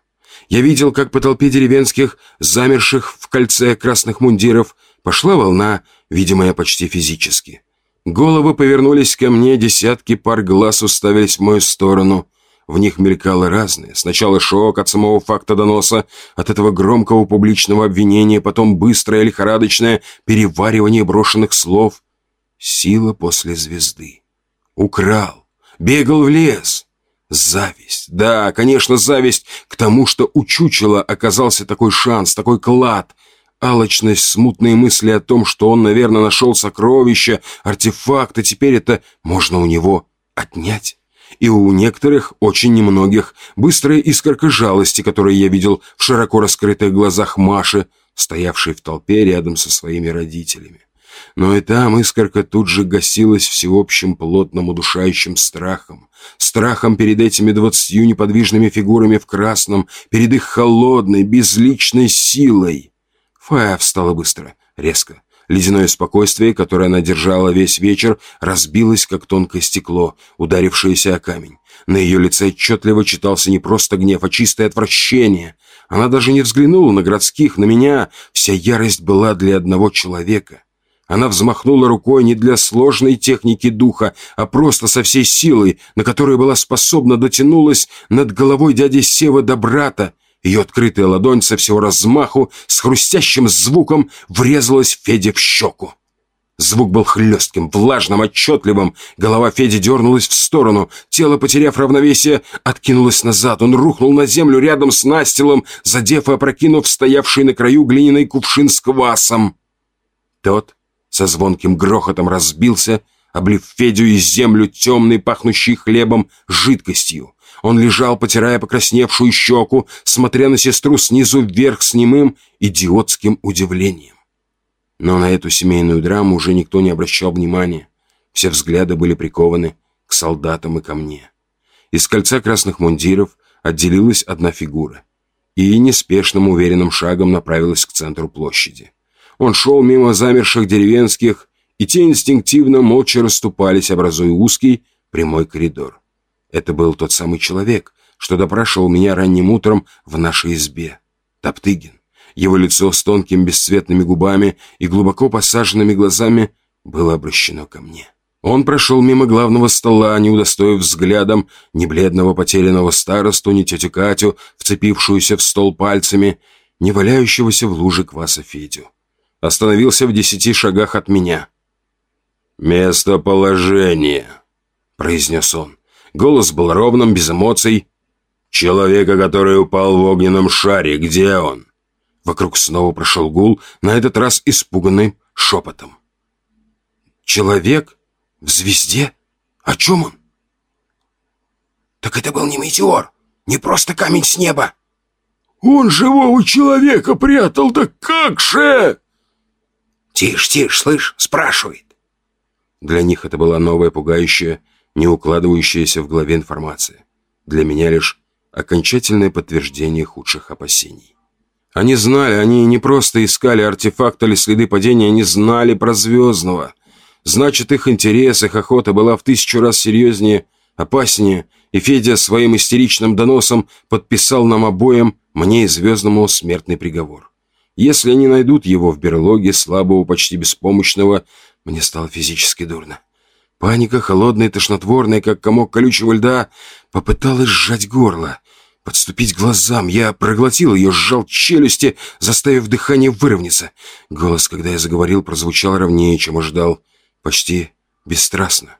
Я видел, как по толпе деревенских, замерших в кольце красных мундиров, пошла волна, видимая почти физически. Головы повернулись ко мне, десятки пар глаз уставились в мою сторону. В них мелькало разное. Сначала шок от самого факта доноса, от этого громкого публичного обвинения, потом быстрое лихорадочное переваривание брошенных слов. Сила после звезды. Украл. Бегал в лес. Зависть. Да, конечно, зависть к тому, что у чучела оказался такой шанс, такой клад. Алчность, смутные мысли о том, что он, наверное, нашел сокровища, артефакты, теперь это можно у него отнять. И у некоторых, очень немногих, быстрая искорка жалости, которую я видел в широко раскрытых глазах Маши, стоявшей в толпе рядом со своими родителями. Но и там искорка тут же гасилась всеобщим плотным удушающим страхом. Страхом перед этими двадцатью неподвижными фигурами в красном, перед их холодной, безличной силой. Фая встала быстро, резко. Ледяное спокойствие, которое она держала весь вечер, разбилось, как тонкое стекло, ударившееся о камень. На ее лице отчетливо читался не просто гнев, а чистое отвращение. Она даже не взглянула на городских, на меня. Вся ярость была для одного человека. Она взмахнула рукой не для сложной техники духа, а просто со всей силой, на которую была способна, дотянулась над головой дяди Сева до брата. Ее открытая ладонь со всего размаху с хрустящим звуком врезалась Феде в щеку. Звук был хлестким, влажным, отчетливым. Голова Феди дернулась в сторону. Тело, потеряв равновесие, откинулось назад. Он рухнул на землю рядом с настилом, задев и опрокинув стоявший на краю глиняный кувшин с квасом. Тот со звонким грохотом разбился, облив Федю и землю темной, пахнущей хлебом, жидкостью. Он лежал, потирая покрасневшую щеку, смотря на сестру снизу вверх с немым, идиотским удивлением. Но на эту семейную драму уже никто не обращал внимания. Все взгляды были прикованы к солдатам и ко мне. Из кольца красных мундиров отделилась одна фигура и неспешным уверенным шагом направилась к центру площади. Он шел мимо замерших деревенских, и те инстинктивно молча расступались, образуя узкий прямой коридор. Это был тот самый человек, что допрашивал меня ранним утром в нашей избе. Топтыгин. Его лицо с тонкими бесцветными губами и глубоко посаженными глазами было обращено ко мне. Он прошел мимо главного стола, не удостоив взглядом ни бледного потерянного старосту, ни тетю Катю, вцепившуюся в стол пальцами, ни валяющегося в луже кваса Федю остановился в десяти шагах от меня. «Местоположение», — произнес он. Голос был ровным, без эмоций. «Человека, который упал в огненном шаре, где он?» Вокруг снова прошел гул, на этот раз испуганным шепотом. «Человек? В звезде? О чем он?» «Так это был не метеор, не просто камень с неба!» «Он живого человека прятал, да как же!» «Тише, тише, слышь, спрашивает!» Для них это была новая, пугающая, не укладывающаяся в голове информация. Для меня лишь окончательное подтверждение худших опасений. Они знали, они не просто искали артефакт или следы падения, они знали про Звездного. Значит, их интерес, их охота была в тысячу раз серьезнее, опаснее, и Федя своим истеричным доносом подписал нам обоим, мне и Звездному, смертный приговор. Если они найдут его в берлоге, слабого, почти беспомощного, мне стало физически дурно. Паника, холодная, тошнотворная, как комок колючего льда, попыталась сжать горло, подступить к глазам. Я проглотил ее, сжал челюсти, заставив дыхание выровняться. Голос, когда я заговорил, прозвучал ровнее, чем ожидал. Почти бесстрастно.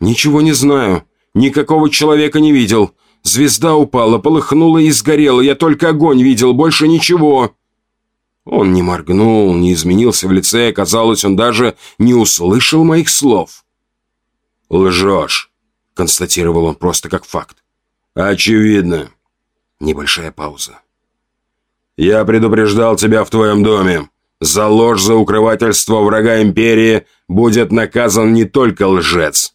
«Ничего не знаю. Никакого человека не видел. Звезда упала, полыхнула и сгорела. Я только огонь видел, больше ничего». Он не моргнул, не изменился в лице, казалось, он даже не услышал моих слов. «Лжешь», — констатировал он просто как факт. «Очевидно». Небольшая пауза. «Я предупреждал тебя в твоем доме. За ложь за укрывательство врага Империи будет наказан не только лжец,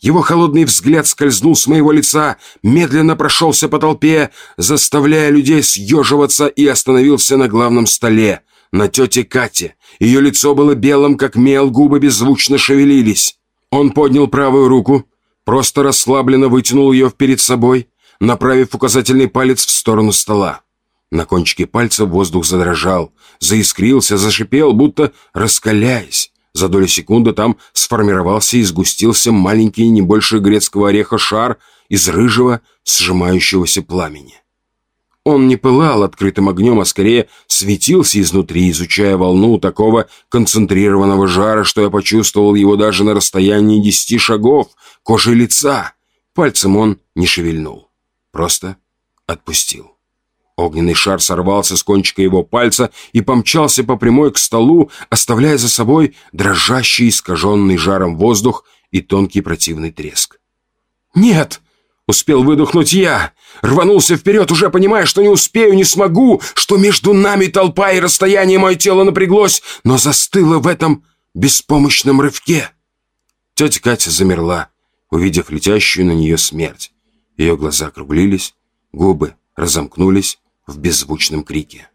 его холодный взгляд скользнул с моего лица, медленно прошелся по толпе, заставляя людей съеживаться и остановился на главном столе, на тете Кате. Ее лицо было белым, как мел, губы беззвучно шевелились. Он поднял правую руку, просто расслабленно вытянул ее перед собой, направив указательный палец в сторону стола. На кончике пальца воздух задрожал, заискрился, зашипел, будто раскаляясь. За долю секунды там сформировался и сгустился маленький, не больше грецкого ореха шар из рыжего, сжимающегося пламени. Он не пылал открытым огнем, а скорее светился изнутри, изучая волну такого концентрированного жара, что я почувствовал его даже на расстоянии десяти шагов кожей лица. Пальцем он не шевельнул, просто отпустил. Огненный шар сорвался с кончика его пальца и помчался по прямой к столу, оставляя за собой дрожащий, искаженный жаром воздух и тонкий противный треск. «Нет!» — успел выдохнуть я. Рванулся вперед, уже понимая, что не успею, не смогу, что между нами толпа и расстояние мое тело напряглось, но застыло в этом беспомощном рывке. Тетя Катя замерла, увидев летящую на нее смерть. Ее глаза округлились, губы разомкнулись, в беззвучном крике.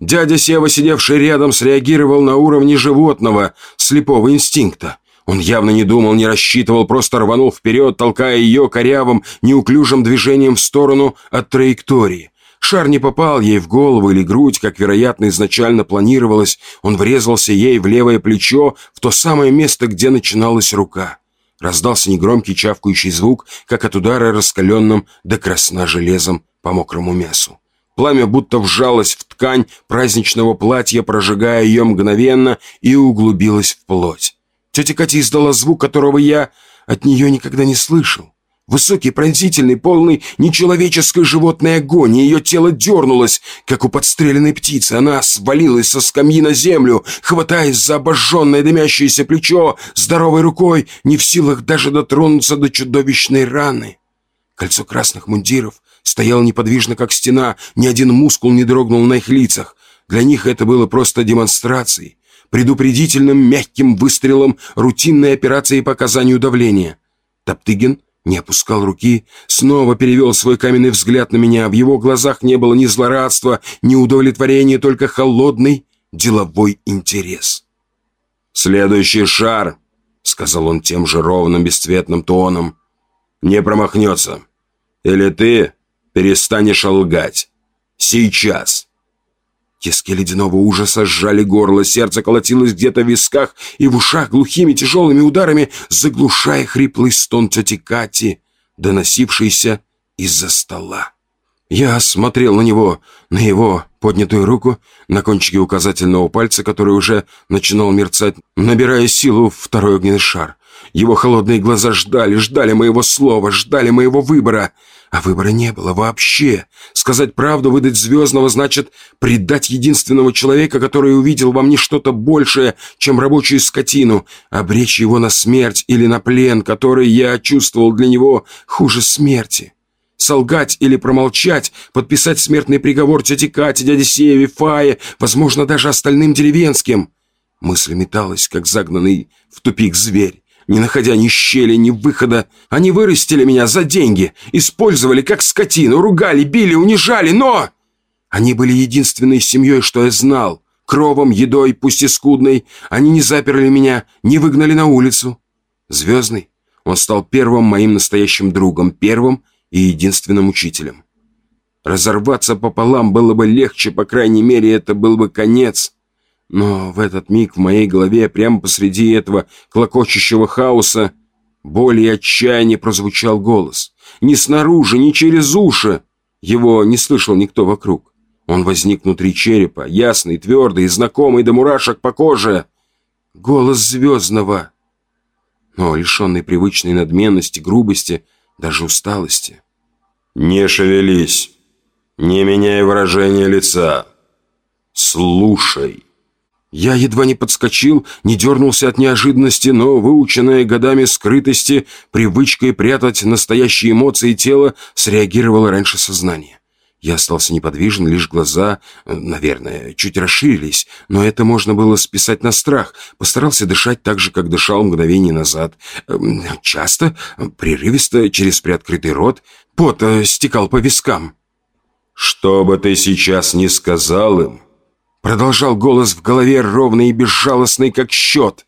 Дядя Сева, сидевший рядом, среагировал на уровне животного, слепого инстинкта. Он явно не думал, не рассчитывал, просто рванул вперед, толкая ее корявым, неуклюжим движением в сторону от траектории. Шар не попал ей в голову или грудь, как, вероятно, изначально планировалось. Он врезался ей в левое плечо, в то самое место, где начиналась рука. Раздался негромкий чавкающий звук, как от удара раскаленным до красна железом по мокрому мясу. Пламя будто вжалось в ткань праздничного платья, прожигая ее мгновенно и углубилось в плоть. Тетя Катя издала звук, которого я от нее никогда не слышал. Высокий, пронзительный, полный нечеловеческой животной агонии. Ее тело дернулось, как у подстреленной птицы. Она свалилась со скамьи на землю, хватаясь за обожженное дымящееся плечо, здоровой рукой, не в силах даже дотронуться до чудовищной раны. Кольцо красных мундиров стоял неподвижно, как стена, ни один мускул не дрогнул на их лицах. Для них это было просто демонстрацией, предупредительным мягким выстрелом рутинной операции по оказанию давления. Топтыгин не опускал руки, снова перевел свой каменный взгляд на меня. В его глазах не было ни злорадства, ни удовлетворения, только холодный деловой интерес. «Следующий шар», — сказал он тем же ровным бесцветным тоном, — «не промахнется. Или ты, перестанешь лгать. Сейчас!» Тиски ледяного ужаса сжали горло, сердце колотилось где-то в висках и в ушах глухими тяжелыми ударами, заглушая хриплый стон тети Кати, доносившийся из-за стола. Я смотрел на него, на его поднятую руку, на кончике указательного пальца, который уже начинал мерцать, набирая силу второй огненный шар. Его холодные глаза ждали, ждали моего слова, ждали моего выбора. А выбора не было вообще. Сказать правду, выдать Звездного, значит предать единственного человека, который увидел во мне что-то большее, чем рабочую скотину, обречь его на смерть или на плен, который я чувствовал для него хуже смерти. Солгать или промолчать, подписать смертный приговор тете Кате, дяде Севе, Фае, возможно, даже остальным деревенским. Мысль металась, как загнанный в тупик зверь. Не находя ни щели, ни выхода, они вырастили меня за деньги, использовали как скотину, ругали, били, унижали, но... Они были единственной семьей, что я знал. Кровом, едой, пусть и скудной, они не заперли меня, не выгнали на улицу. Звездный, он стал первым моим настоящим другом, первым и единственным учителем. Разорваться пополам было бы легче, по крайней мере, это был бы конец. Но в этот миг в моей голове, прямо посреди этого клокочущего хаоса, боль и отчаяние прозвучал голос. Ни снаружи, ни через уши. Его не слышал никто вокруг. Он возник внутри черепа, ясный, твердый, знакомый до мурашек по коже. Голос Звездного. Но лишенный привычной надменности, грубости, даже усталости. «Не шевелись, не меняй выражение лица. Слушай». Я едва не подскочил, не дернулся от неожиданности, но выученная годами скрытости, привычкой прятать настоящие эмоции тела, среагировало раньше сознания. Я остался неподвижен, лишь глаза, наверное, чуть расширились, но это можно было списать на страх. Постарался дышать так же, как дышал мгновение назад. Эм, часто, прерывисто, через приоткрытый рот, пот э, стекал по вискам. «Что бы ты сейчас ни сказал им, Продолжал голос в голове, ровный и безжалостный, как счет.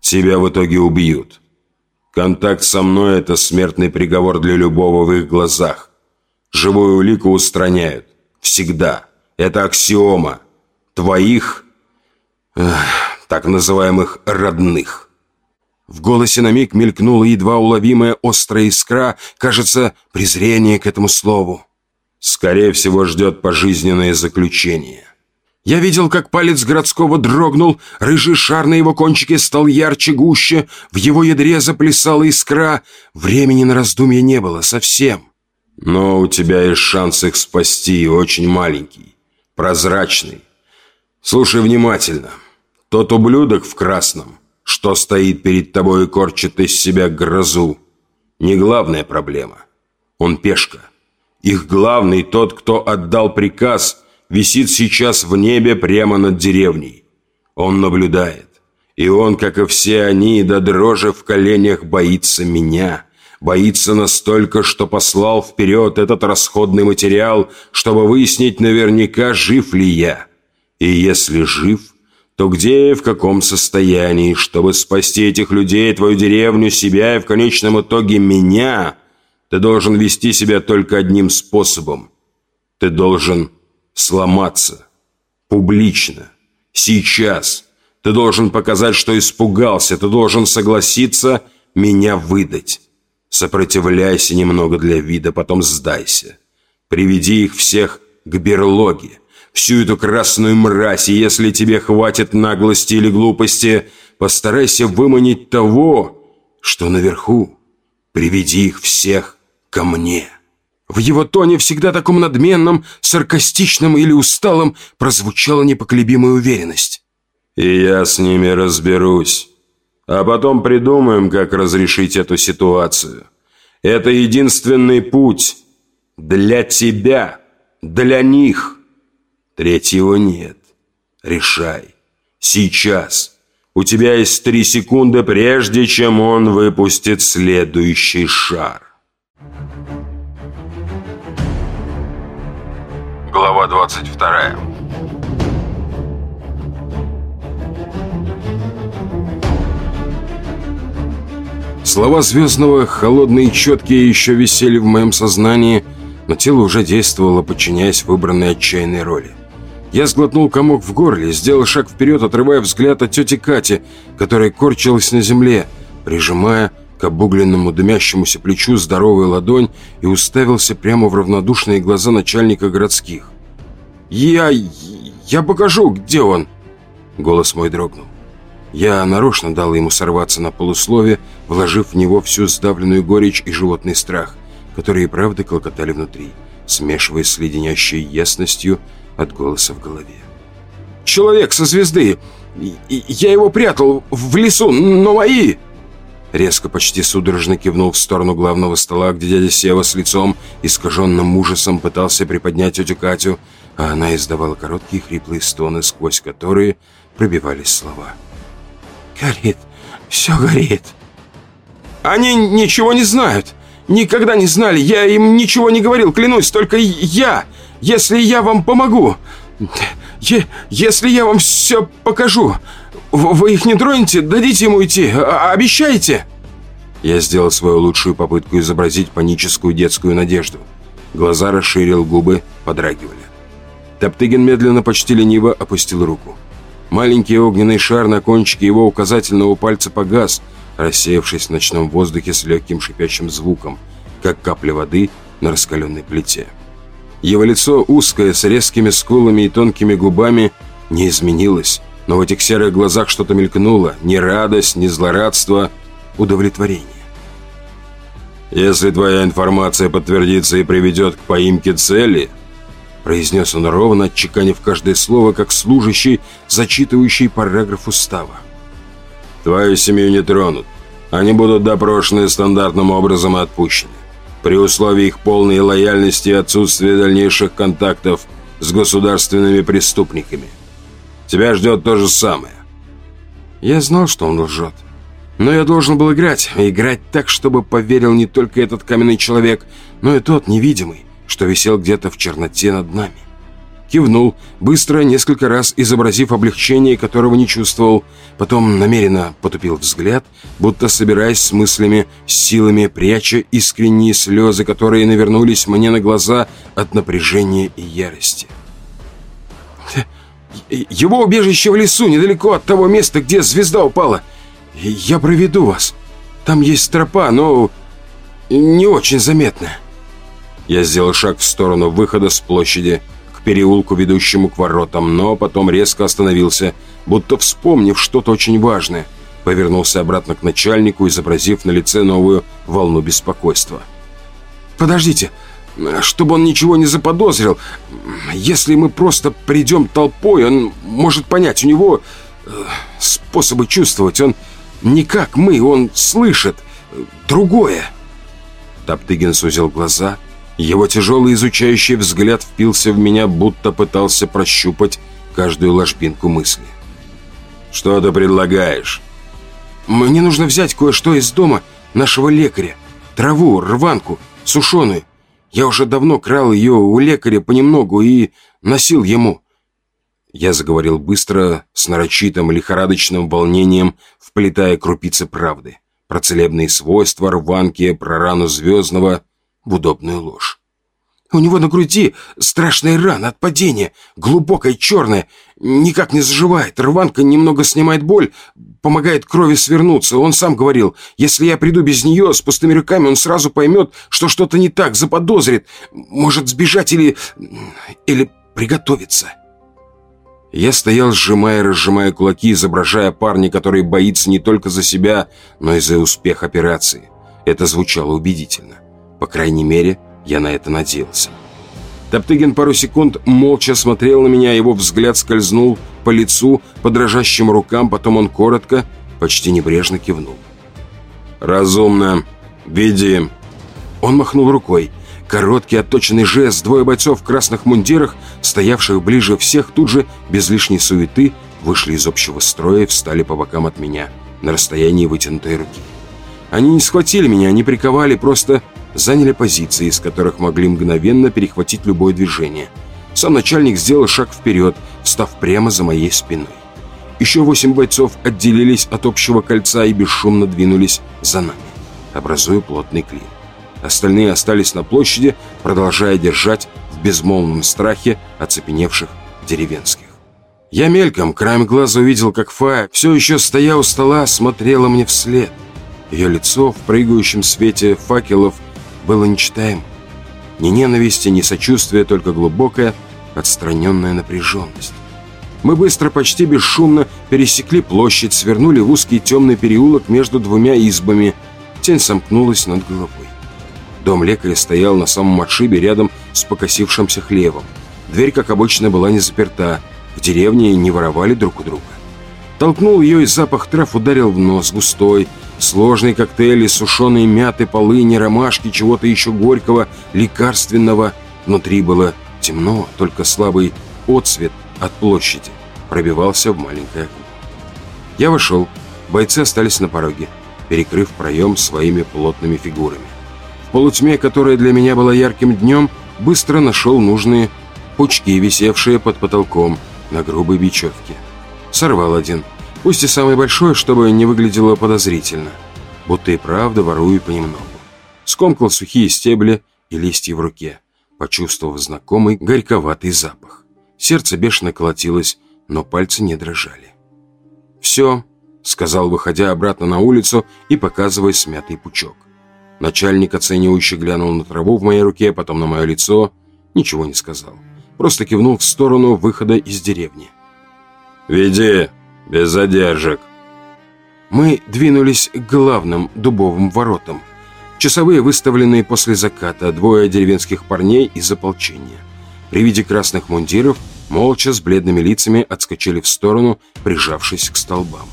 «Тебя в итоге убьют. Контакт со мной – это смертный приговор для любого в их глазах. Живую улику устраняют. Всегда. Это аксиома. Твоих, эх, так называемых родных». В голосе на миг мелькнула едва уловимая острая искра, кажется, презрение к этому слову. «Скорее всего, ждет пожизненное заключение». Я видел, как палец городского дрогнул, рыжий шар на его кончике стал ярче, гуще, в его ядре заплясала искра. Времени на раздумье не было совсем. Но у тебя есть шанс их спасти, очень маленький, прозрачный. Слушай внимательно. Тот ублюдок в красном, что стоит перед тобой и корчит из себя грозу, не главная проблема. Он пешка. Их главный тот, кто отдал приказ – висит сейчас в небе прямо над деревней. Он наблюдает. И он, как и все они, до дрожи в коленях боится меня. Боится настолько, что послал вперед этот расходный материал, чтобы выяснить наверняка, жив ли я. И если жив, то где и в каком состоянии, чтобы спасти этих людей, твою деревню, себя и в конечном итоге меня, ты должен вести себя только одним способом. Ты должен сломаться. Публично. Сейчас. Ты должен показать, что испугался. Ты должен согласиться меня выдать. Сопротивляйся немного для вида, потом сдайся. Приведи их всех к берлоге. Всю эту красную мразь, и если тебе хватит наглости или глупости, постарайся выманить того, что наверху. Приведи их всех ко мне». В его тоне, всегда таком надменном, саркастичном или усталом, прозвучала непоколебимая уверенность. «И я с ними разберусь. А потом придумаем, как разрешить эту ситуацию. Это единственный путь. Для тебя. Для них. Третьего нет. Решай. Сейчас. У тебя есть три секунды, прежде чем он выпустит следующий шар». Глава 22 Слова Звездного, холодные и четкие, еще висели в моем сознании, но тело уже действовало, подчиняясь выбранной отчаянной роли. Я сглотнул комок в горле, сделал шаг вперед, отрывая взгляд от тети Кати, которая корчилась на земле, прижимая к обугленному дымящемуся плечу здоровую ладонь и уставился прямо в равнодушные глаза начальника городских. «Я... я покажу, где он!» Голос мой дрогнул. Я нарочно дал ему сорваться на полуслове, вложив в него всю сдавленную горечь и животный страх, которые правда клокотали внутри, смешиваясь с леденящей ясностью от голоса в голове. «Человек со звезды! Я его прятал в лесу, но мои...» Резко, почти судорожно кивнул в сторону главного стола, где дядя Сева с лицом, искаженным ужасом, пытался приподнять тетю Катю, а она издавала короткие хриплые стоны, сквозь которые пробивались слова. «Горит, все горит!» «Они ничего не знают! Никогда не знали! Я им ничего не говорил, клянусь, только я! Если я вам помогу! Если я вам все покажу! Вы их не тронете? Дадите ему идти? А, обещайте!» Я сделал свою лучшую попытку изобразить паническую детскую надежду. Глаза расширил, губы подрагивали. Топтыгин медленно, почти лениво опустил руку. Маленький огненный шар на кончике его указательного пальца погас, рассеявшись в ночном воздухе с легким шипящим звуком, как капля воды на раскаленной плите. Его лицо, узкое, с резкими скулами и тонкими губами, не изменилось, но в этих серых глазах что-то мелькнуло, ни радость, ни злорадство, удовлетворение. «Если твоя информация подтвердится и приведет к поимке цели», произнес он ровно, отчеканив каждое слово, как служащий, зачитывающий параграф устава. «Твою семью не тронут. Они будут допрошены стандартным образом и отпущены при условии их полной лояльности и отсутствия дальнейших контактов с государственными преступниками. Тебя ждет то же самое. Я знал, что он лжет. Но я должен был играть, играть так, чтобы поверил не только этот каменный человек, но и тот невидимый, что висел где-то в черноте над нами. Кивнул, быстро, несколько раз изобразив облегчение, которого не чувствовал. Потом намеренно потупил взгляд, будто собираясь с мыслями, силами, пряча искренние слезы, которые навернулись мне на глаза от напряжения и ярости. «Его убежище в лесу, недалеко от того места, где звезда упала. Я проведу вас. Там есть тропа, но не очень заметная». Я сделал шаг в сторону выхода с площади, переулку, ведущему к воротам, но потом резко остановился, будто вспомнив что-то очень важное. Повернулся обратно к начальнику, изобразив на лице новую волну беспокойства. «Подождите, чтобы он ничего не заподозрил, если мы просто придем толпой, он может понять, у него э, способы чувствовать, он не как мы, он слышит другое». Топтыгин сузил глаза, его тяжелый изучающий взгляд впился в меня, будто пытался прощупать каждую ложбинку мысли. «Что ты предлагаешь?» «Мне нужно взять кое-что из дома нашего лекаря. Траву, рванку, сушеную. Я уже давно крал ее у лекаря понемногу и носил ему». Я заговорил быстро, с нарочитым лихорадочным волнением, вплетая крупицы правды. Про целебные свойства рванки, про рану звездного — в удобную ложь. У него на груди страшная рана от падения, глубокая, черная, никак не заживает. Рванка немного снимает боль, помогает крови свернуться. Он сам говорил, если я приду без нее, с пустыми руками, он сразу поймет, что что-то не так, заподозрит. Может сбежать или... или приготовиться. Я стоял, сжимая и разжимая кулаки, изображая парня, который боится не только за себя, но и за успех операции. Это звучало убедительно. По крайней мере, я на это надеялся. Топтыгин пару секунд молча смотрел на меня, его взгляд скользнул по лицу, по дрожащим рукам, потом он коротко, почти небрежно кивнул. «Разумно. Веди». Он махнул рукой. Короткий отточенный жест, двое бойцов в красных мундирах, стоявших ближе всех, тут же, без лишней суеты, вышли из общего строя и встали по бокам от меня, на расстоянии вытянутой руки. Они не схватили меня, они приковали, просто заняли позиции, из которых могли мгновенно перехватить любое движение. Сам начальник сделал шаг вперед, встав прямо за моей спиной. Еще восемь бойцов отделились от общего кольца и бесшумно двинулись за нами, образуя плотный клин. Остальные остались на площади, продолжая держать в безмолвном страхе оцепеневших деревенских. Я мельком, краем глаза увидел, как Фая, все еще стоя у стола, смотрела мне вслед – Ее лицо в прыгающем свете факелов было нечитаем. Ни ненависти, ни сочувствия, только глубокая, отстраненная напряженность. Мы быстро, почти бесшумно пересекли площадь, свернули в узкий темный переулок между двумя избами. Тень сомкнулась над головой. Дом лекаря стоял на самом отшибе рядом с покосившимся хлевом. Дверь, как обычно, была не заперта. В деревне не воровали друг у друга. Толкнул ее, и запах трав ударил в нос, густой. Сложные коктейли, сушеные мяты, полыни, ромашки, чего-то еще горького, лекарственного. Внутри было темно, только слабый отсвет от площади пробивался в маленькое окно. Я вошел. Бойцы остались на пороге, перекрыв проем своими плотными фигурами. В полутьме, которая для меня была ярким днем, быстро нашел нужные пучки, висевшие под потолком на грубой бечевке. Сорвал один, пусть и самый большой, чтобы не выглядело подозрительно, будто и правда ворую понемногу. Скомкал сухие стебли и листья в руке, почувствовав знакомый горьковатый запах. Сердце бешено колотилось, но пальцы не дрожали. «Все», — сказал, выходя обратно на улицу и показывая смятый пучок. Начальник, оценивающе глянул на траву в моей руке, потом на мое лицо, ничего не сказал. Просто кивнул в сторону выхода из деревни. «Веди, без задержек». Мы двинулись к главным дубовым воротам. Часовые, выставленные после заката, двое деревенских парней из ополчения. При виде красных мундиров молча с бледными лицами отскочили в сторону, прижавшись к столбам.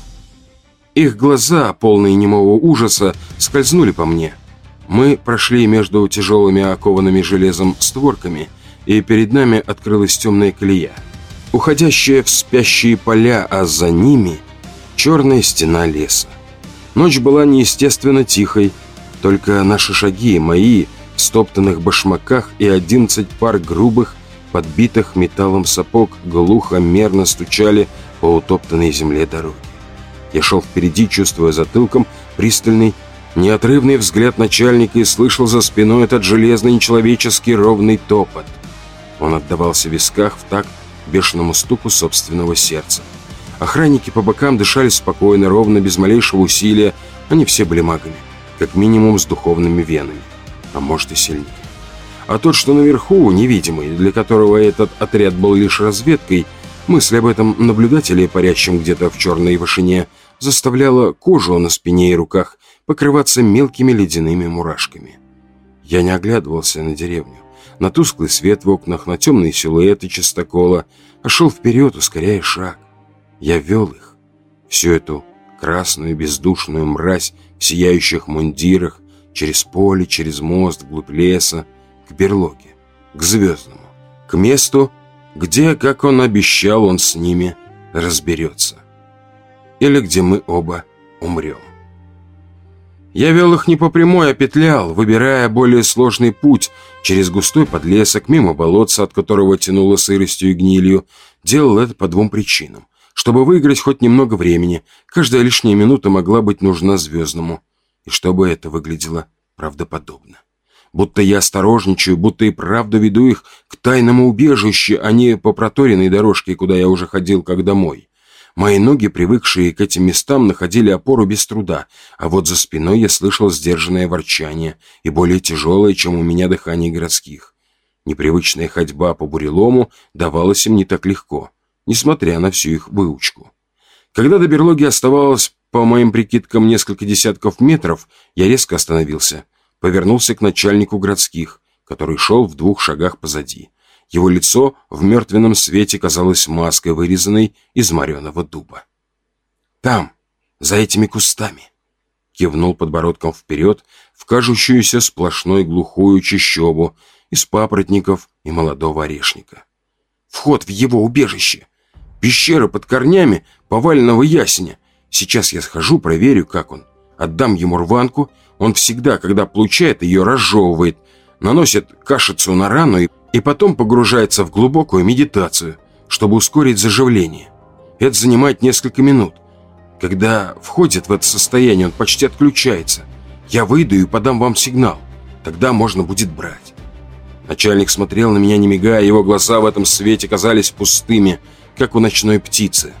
Их глаза, полные немого ужаса, скользнули по мне. Мы прошли между тяжелыми окованными железом створками, и перед нами открылась темная колея, уходящая в спящие поля, а за ними черная стена леса. Ночь была неестественно тихой, только наши шаги, мои, в стоптанных башмаках и одиннадцать пар грубых, подбитых металлом сапог глухо, мерно стучали по утоптанной земле дороги. Я шел впереди, чувствуя затылком пристальный, неотрывный взгляд начальника и слышал за спиной этот железный нечеловеческий ровный топот. Он отдавался в висках в такт бешеному стуку собственного сердца. Охранники по бокам дышали спокойно, ровно, без малейшего усилия. Они все были магами, как минимум с духовными венами, а может и сильнее. А тот, что наверху, невидимый, для которого этот отряд был лишь разведкой, мысль об этом наблюдателе, парящем где-то в черной вышине, заставляла кожу на спине и руках покрываться мелкими ледяными мурашками. Я не оглядывался на деревню, на тусклый свет в окнах, на темные силуэты чистокола, а шел вперед, ускоряя шаг. Я вел их, всю эту красную бездушную мразь в сияющих мундирах, через поле, через мост, вглубь леса, к берлоге, к звездному, к месту, где, как он обещал, он с ними разберется. Или где мы оба умрем. Я вел их не по прямой, а петлял, выбирая более сложный путь через густой подлесок, мимо болотца, от которого тянуло сыростью и гнилью. Делал это по двум причинам. Чтобы выиграть хоть немного времени, каждая лишняя минута могла быть нужна звездному. И чтобы это выглядело правдоподобно будто я осторожничаю, будто и правда веду их к тайному убежищу, а не по проторенной дорожке, куда я уже ходил как домой. Мои ноги, привыкшие к этим местам, находили опору без труда, а вот за спиной я слышал сдержанное ворчание и более тяжелое, чем у меня дыхание городских. Непривычная ходьба по бурелому давалась им не так легко, несмотря на всю их выучку. Когда до берлоги оставалось, по моим прикидкам, несколько десятков метров, я резко остановился – повернулся к начальнику городских, который шел в двух шагах позади. Его лицо в мертвенном свете казалось маской, вырезанной из мореного дуба. «Там, за этими кустами!» Кивнул подбородком вперед в кажущуюся сплошной глухую чащобу из папоротников и молодого орешника. «Вход в его убежище! Пещера под корнями поваленного ясеня! Сейчас я схожу, проверю, как он. Отдам ему рванку он всегда, когда получает, ее разжевывает, наносит кашицу на рану и, и потом погружается в глубокую медитацию, чтобы ускорить заживление. Это занимает несколько минут. Когда входит в это состояние, он почти отключается. Я выйду и подам вам сигнал. Тогда можно будет брать. Начальник смотрел на меня, не мигая, его глаза в этом свете казались пустыми, как у ночной птицы.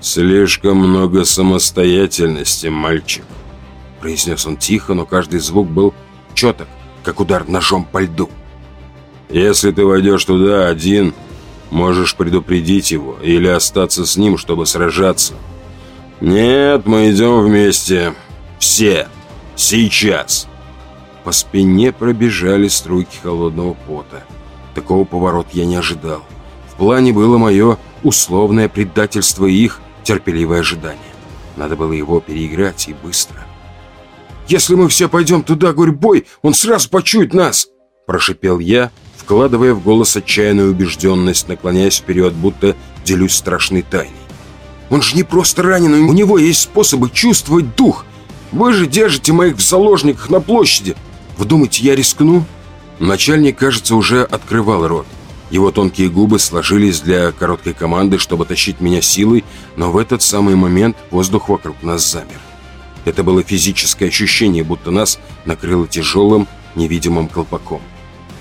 «Слишком много самостоятельности, мальчик», — произнес он тихо, но каждый звук был четок, как удар ножом по льду. «Если ты войдешь туда один, можешь предупредить его или остаться с ним, чтобы сражаться. Нет, мы идем вместе. Все. Сейчас». По спине пробежали струйки холодного пота. Такого поворота я не ожидал. В плане было мое условное предательство их терпеливое ожидание. Надо было его переиграть и быстро. «Если мы все пойдем туда, бой, он сразу почует нас!» Прошипел я, вкладывая в голос отчаянную убежденность, наклоняясь вперед, будто делюсь страшной тайной. «Он же не просто ранен, у него есть способы чувствовать дух. Вы же держите моих в заложниках на площади. Вы думаете, я рискну?» Начальник, кажется, уже открывал рот. Его тонкие губы сложились для короткой команды, чтобы тащить меня силой, но в этот самый момент воздух вокруг нас замер. Это было физическое ощущение, будто нас накрыло тяжелым, невидимым колпаком.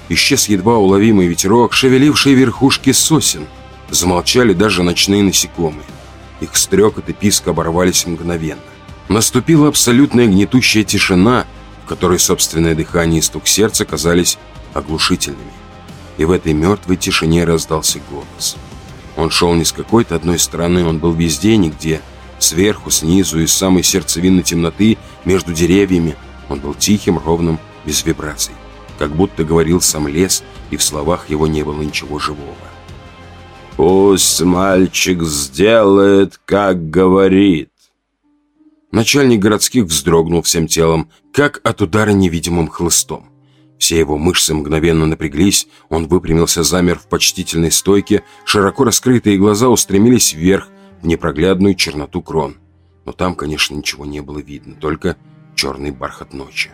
Исчез едва уловимый ветерок, шевеливший верхушки сосен. Замолчали даже ночные насекомые. Их стрекот и писк оборвались мгновенно. Наступила абсолютная гнетущая тишина, в которой собственное дыхание и стук сердца казались оглушительными. И в этой мертвой тишине раздался голос. Он шел не с какой-то одной стороны, он был везде нигде. Сверху, снизу, из самой сердцевины темноты, между деревьями. Он был тихим, ровным, без вибраций. Как будто говорил сам лес, и в словах его не было ничего живого. «Пусть мальчик сделает, как говорит», Начальник городских вздрогнул всем телом, как от удара невидимым хлыстом. Все его мышцы мгновенно напряглись, он выпрямился, замер в почтительной стойке, широко раскрытые глаза устремились вверх, в непроглядную черноту крон. Но там, конечно, ничего не было видно, только черный бархат ночи.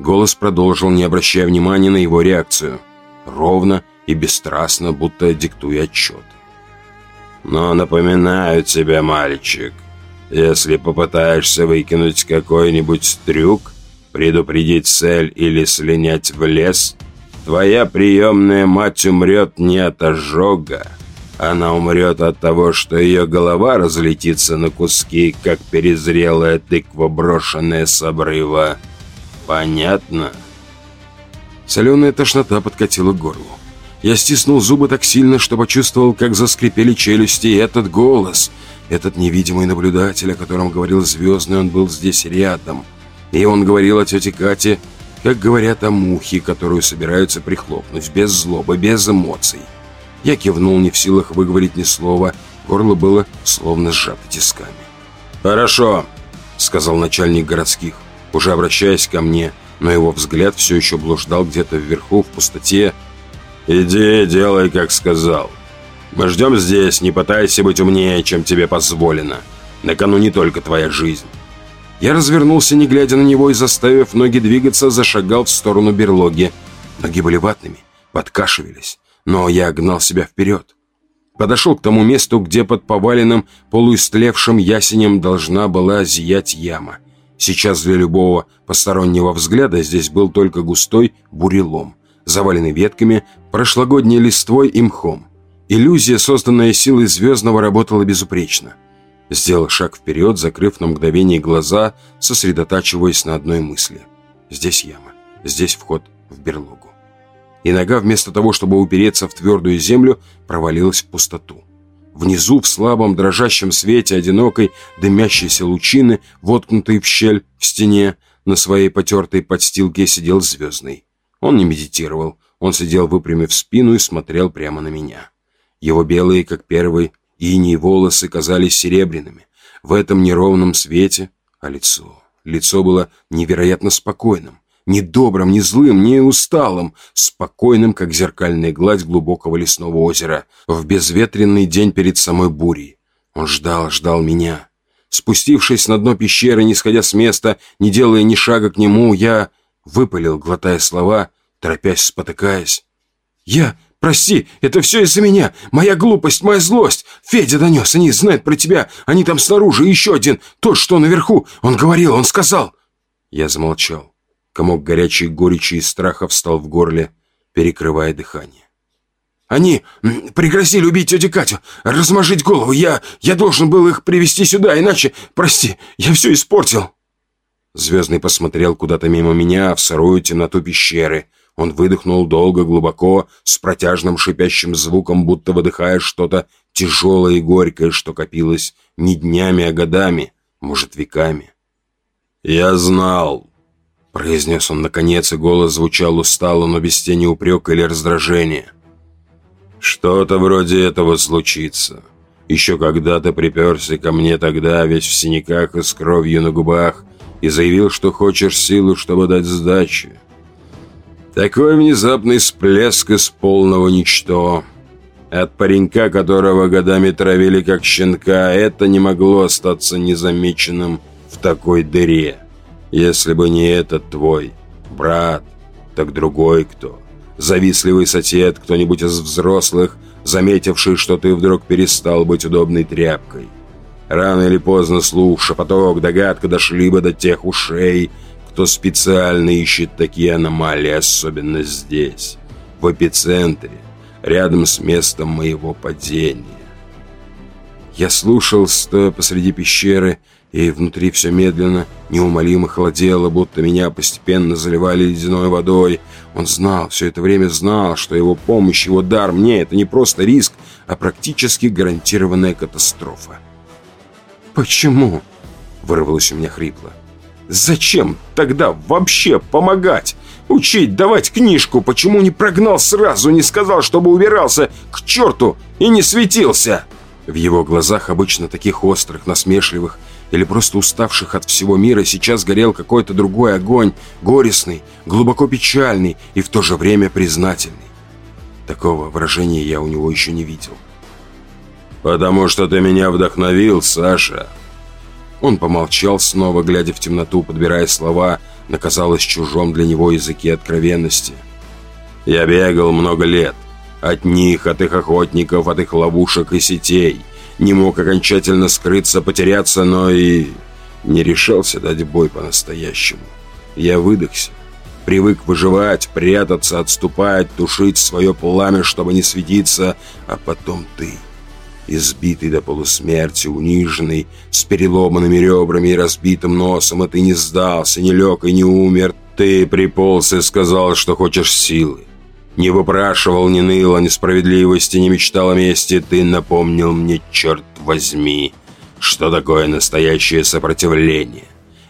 Голос продолжил, не обращая внимания на его реакцию. Ровно и бесстрастно, будто диктуя отчет. «Но напоминаю тебе, мальчик, если попытаешься выкинуть какой-нибудь трюк, предупредить цель или слинять в лес, твоя приемная мать умрет не от ожога. Она умрет от того, что ее голова разлетится на куски, как перезрелая тыква, брошенная с обрыва. Понятно? Соленая тошнота подкатила к горлу. Я стиснул зубы так сильно, что почувствовал, как заскрипели челюсти, и этот голос — этот невидимый наблюдатель, о котором говорил Звездный, он был здесь рядом. И он говорил о тете Кате, как говорят о мухе, которую собираются прихлопнуть, без злобы, без эмоций. Я кивнул, не в силах выговорить ни слова. Горло было словно сжато тисками. «Хорошо», — сказал начальник городских, уже обращаясь ко мне, но его взгляд все еще блуждал где-то вверху, в пустоте. «Иди, делай, как сказал. Мы ждем здесь, не пытайся быть умнее, чем тебе позволено. На кону не только твоя жизнь». Я развернулся, не глядя на него, и, заставив ноги двигаться, зашагал в сторону берлоги. Ноги были ватными, подкашивались, но я гнал себя вперед. Подошел к тому месту, где под поваленным, полуистлевшим ясенем должна была зиять яма. Сейчас для любого постороннего взгляда здесь был только густой бурелом, заваленный ветками, прошлогодней листвой и мхом. Иллюзия, созданная силой Звездного, работала безупречно. Сделал шаг вперед, закрыв на мгновение глаза, сосредотачиваясь на одной мысли. Здесь яма, здесь вход в берлогу. И нога, вместо того, чтобы упереться в твердую землю, провалилась в пустоту. Внизу, в слабом дрожащем свете одинокой дымящейся лучины, воткнутой в щель в стене, на своей потертой подстилке сидел Звездный. Он не медитировал, он сидел выпрямив спину и смотрел прямо на меня. Его белые, как первый, иней волосы казались серебряными. В этом неровном свете, а лицо... Лицо было невероятно спокойным. Не добрым, не злым, не усталым. Спокойным, как зеркальная гладь глубокого лесного озера. В безветренный день перед самой бурей. Он ждал, ждал меня. Спустившись на дно пещеры, не сходя с места, не делая ни шага к нему, я выпалил, глотая слова, торопясь, спотыкаясь. «Я Прости, это все из-за меня. Моя глупость, моя злость. Федя донес, они знают про тебя. Они там снаружи, еще один, тот, что наверху. Он говорил, он сказал. Я замолчал. Комок горячей горечи и страха встал в горле, перекрывая дыхание. Они пригрозили убить тетю Катю, размажить голову. Я... я должен был их привести сюда, иначе... Прости, я все испортил». Звездный посмотрел куда-то мимо меня в сырую темноту пещеры. Он выдохнул долго, глубоко, с протяжным шипящим звуком, будто выдыхая что-то тяжелое и горькое, что копилось не днями, а годами, может, веками. «Я знал», — произнес он наконец, и голос звучал устало, но без тени упрека или раздражения. «Что-то вроде этого случится. Еще когда ты приперся ко мне тогда, весь в синяках и с кровью на губах, и заявил, что хочешь силу, чтобы дать сдачи. Такой внезапный всплеск из полного ничто. От паренька, которого годами травили как щенка, это не могло остаться незамеченным в такой дыре. Если бы не этот твой брат, так другой кто. Завистливый сосед, кто-нибудь из взрослых, заметивший, что ты вдруг перестал быть удобной тряпкой. Рано или поздно слух, шепоток, догадка дошли бы до тех ушей, кто специально ищет такие аномалии, особенно здесь, в эпицентре, рядом с местом моего падения. Я слушал, стоя посреди пещеры, и внутри все медленно, неумолимо холодело, будто меня постепенно заливали ледяной водой. Он знал, все это время знал, что его помощь, его дар мне — это не просто риск, а практически гарантированная катастрофа. «Почему?» — вырвалось у меня хрипло. «Зачем тогда вообще помогать? Учить, давать книжку? Почему не прогнал сразу, не сказал, чтобы убирался к черту и не светился?» В его глазах, обычно таких острых, насмешливых или просто уставших от всего мира, сейчас горел какой-то другой огонь, горестный, глубоко печальный и в то же время признательный. Такого выражения я у него еще не видел. «Потому что ты меня вдохновил, Саша!» Он помолчал, снова глядя в темноту, подбирая слова на, казалось, чужом для него языке откровенности. «Я бегал много лет. От них, от их охотников, от их ловушек и сетей. Не мог окончательно скрыться, потеряться, но и не решался дать бой по-настоящему. Я выдохся. Привык выживать, прятаться, отступать, тушить свое пламя, чтобы не светиться, а потом ты избитый до полусмерти, униженный, с переломанными ребрами и разбитым носом, а ты не сдался, не лег и не умер. Ты приполз и сказал, что хочешь силы. Не выпрашивал, не ныл о несправедливости, не мечтал о мести. Ты напомнил мне, черт возьми, что такое настоящее сопротивление.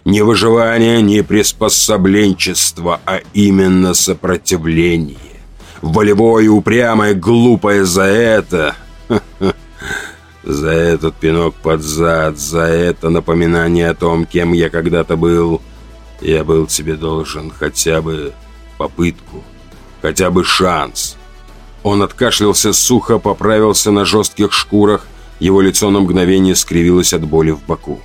Не выживание, не приспособленчество, а именно сопротивление. Волевое, упрямое, глупое за это... За этот пинок под зад, за это напоминание о том, кем я когда-то был, я был тебе должен хотя бы попытку, хотя бы шанс. Он откашлялся сухо, поправился на жестких шкурах, его лицо на мгновение скривилось от боли в боку.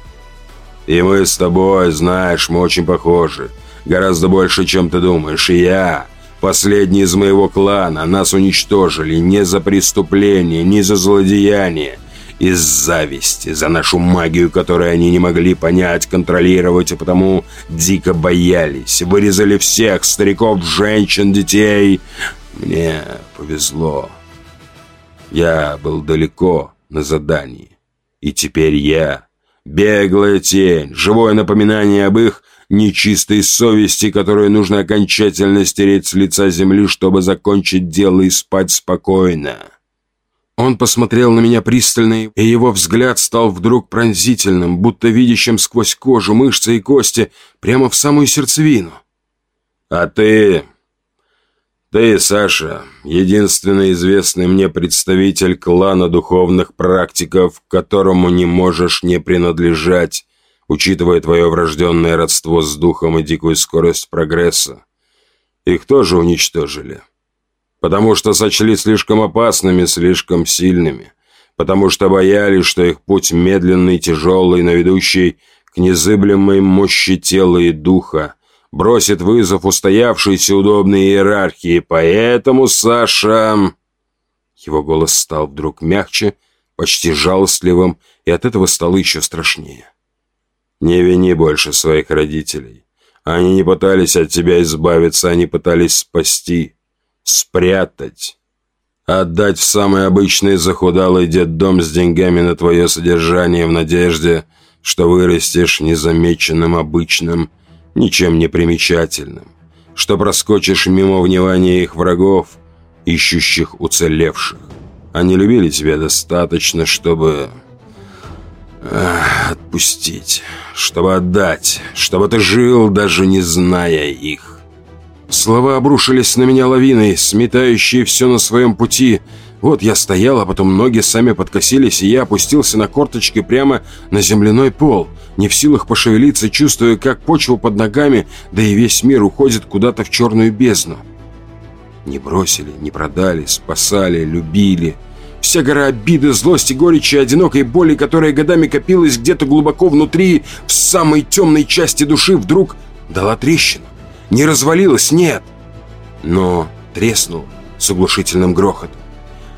«И мы с тобой, знаешь, мы очень похожи. Гораздо больше, чем ты думаешь. И я, последний из моего клана, нас уничтожили не за преступление, не за злодеяние, из зависти за нашу магию, которую они не могли понять, контролировать, и потому дико боялись. Вырезали всех, стариков, женщин, детей. Мне повезло. Я был далеко на задании. И теперь я, беглая тень, живое напоминание об их нечистой совести, которую нужно окончательно стереть с лица земли, чтобы закончить дело и спать спокойно. Он посмотрел на меня пристально, и его взгляд стал вдруг пронзительным, будто видящим сквозь кожу, мышцы и кости, прямо в самую сердцевину. «А ты... ты, Саша, единственный известный мне представитель клана духовных практиков, которому не можешь не принадлежать, учитывая твое врожденное родство с духом и дикую скорость прогресса. Их тоже уничтожили» потому что сочли слишком опасными, слишком сильными, потому что боялись, что их путь медленный, тяжелый, но ведущий к незыблемой мощи тела и духа, бросит вызов устоявшейся удобной иерархии. Поэтому, Саша...» Его голос стал вдруг мягче, почти жалостливым, и от этого стало еще страшнее. «Не вини больше своих родителей. Они не пытались от тебя избавиться, они пытались спасти спрятать. Отдать в самый обычный захудалый детдом с деньгами на твое содержание в надежде, что вырастешь незамеченным обычным, ничем не примечательным, что проскочишь мимо внимания их врагов, ищущих уцелевших. Они любили тебя достаточно, чтобы... Отпустить, чтобы отдать, чтобы ты жил, даже не зная их. Слова обрушились на меня лавиной, сметающие все на своем пути. Вот я стоял, а потом ноги сами подкосились, и я опустился на корточки прямо на земляной пол, не в силах пошевелиться, чувствуя, как почва под ногами, да и весь мир уходит куда-то в черную бездну. Не бросили, не продали, спасали, любили. Вся гора обиды, злости, горечи, одинокой боли, которая годами копилась где-то глубоко внутри, в самой темной части души, вдруг дала трещину. Не развалилась, нет. Но треснул с оглушительным грохотом.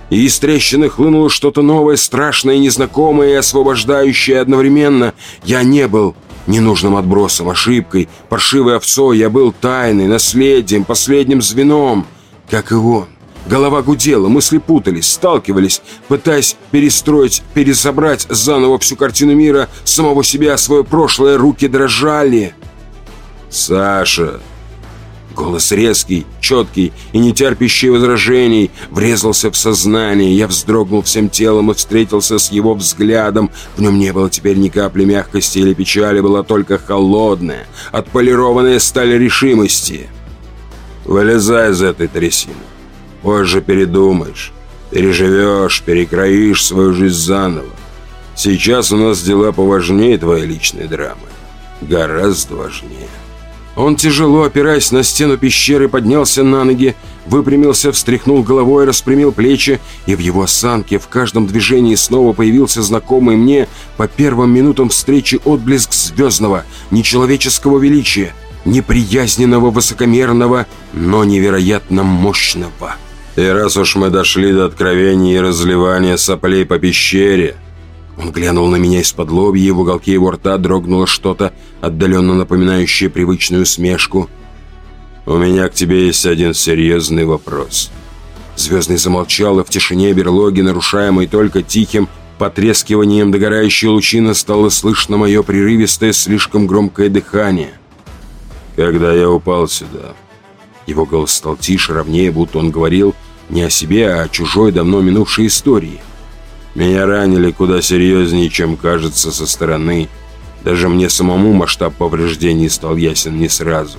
И из трещины хлынуло что-то новое, страшное, незнакомое и освобождающее одновременно. Я не был ненужным отбросом, ошибкой, паршивой овцой. Я был тайной, наследием, последним звеном, как и он. Голова гудела, мысли путались, сталкивались, пытаясь перестроить, пересобрать заново всю картину мира, самого себя, свое прошлое, руки дрожали. «Саша!» Голос резкий, четкий и не терпящий возражений врезался в сознание. Я вздрогнул всем телом и встретился с его взглядом. В нем не было теперь ни капли мягкости или печали, была только холодная, отполированная сталь решимости. «Вылезай из этой трясины. Позже передумаешь, переживешь, перекроишь свою жизнь заново. Сейчас у нас дела поважнее твоей личной драмы. Гораздо важнее». Он, тяжело опираясь на стену пещеры, поднялся на ноги, выпрямился, встряхнул головой, распрямил плечи, и в его осанке в каждом движении снова появился знакомый мне по первым минутам встречи отблеск звездного, нечеловеческого величия, неприязненного, высокомерного, но невероятно мощного. И раз уж мы дошли до откровений и разливания соплей по пещере, он глянул на меня из-под лобья, и в уголке его рта дрогнуло что-то, отдаленно напоминающее привычную смешку. «У меня к тебе есть один серьезный вопрос». Звездный замолчал, и в тишине берлоги, нарушаемой только тихим потрескиванием догорающей лучины, стало слышно мое прерывистое, слишком громкое дыхание. «Когда я упал сюда...» Его голос стал тише, ровнее, будто он говорил не о себе, а о чужой, давно минувшей истории. Меня ранили куда серьезнее, чем кажется со стороны. Даже мне самому масштаб повреждений стал ясен не сразу.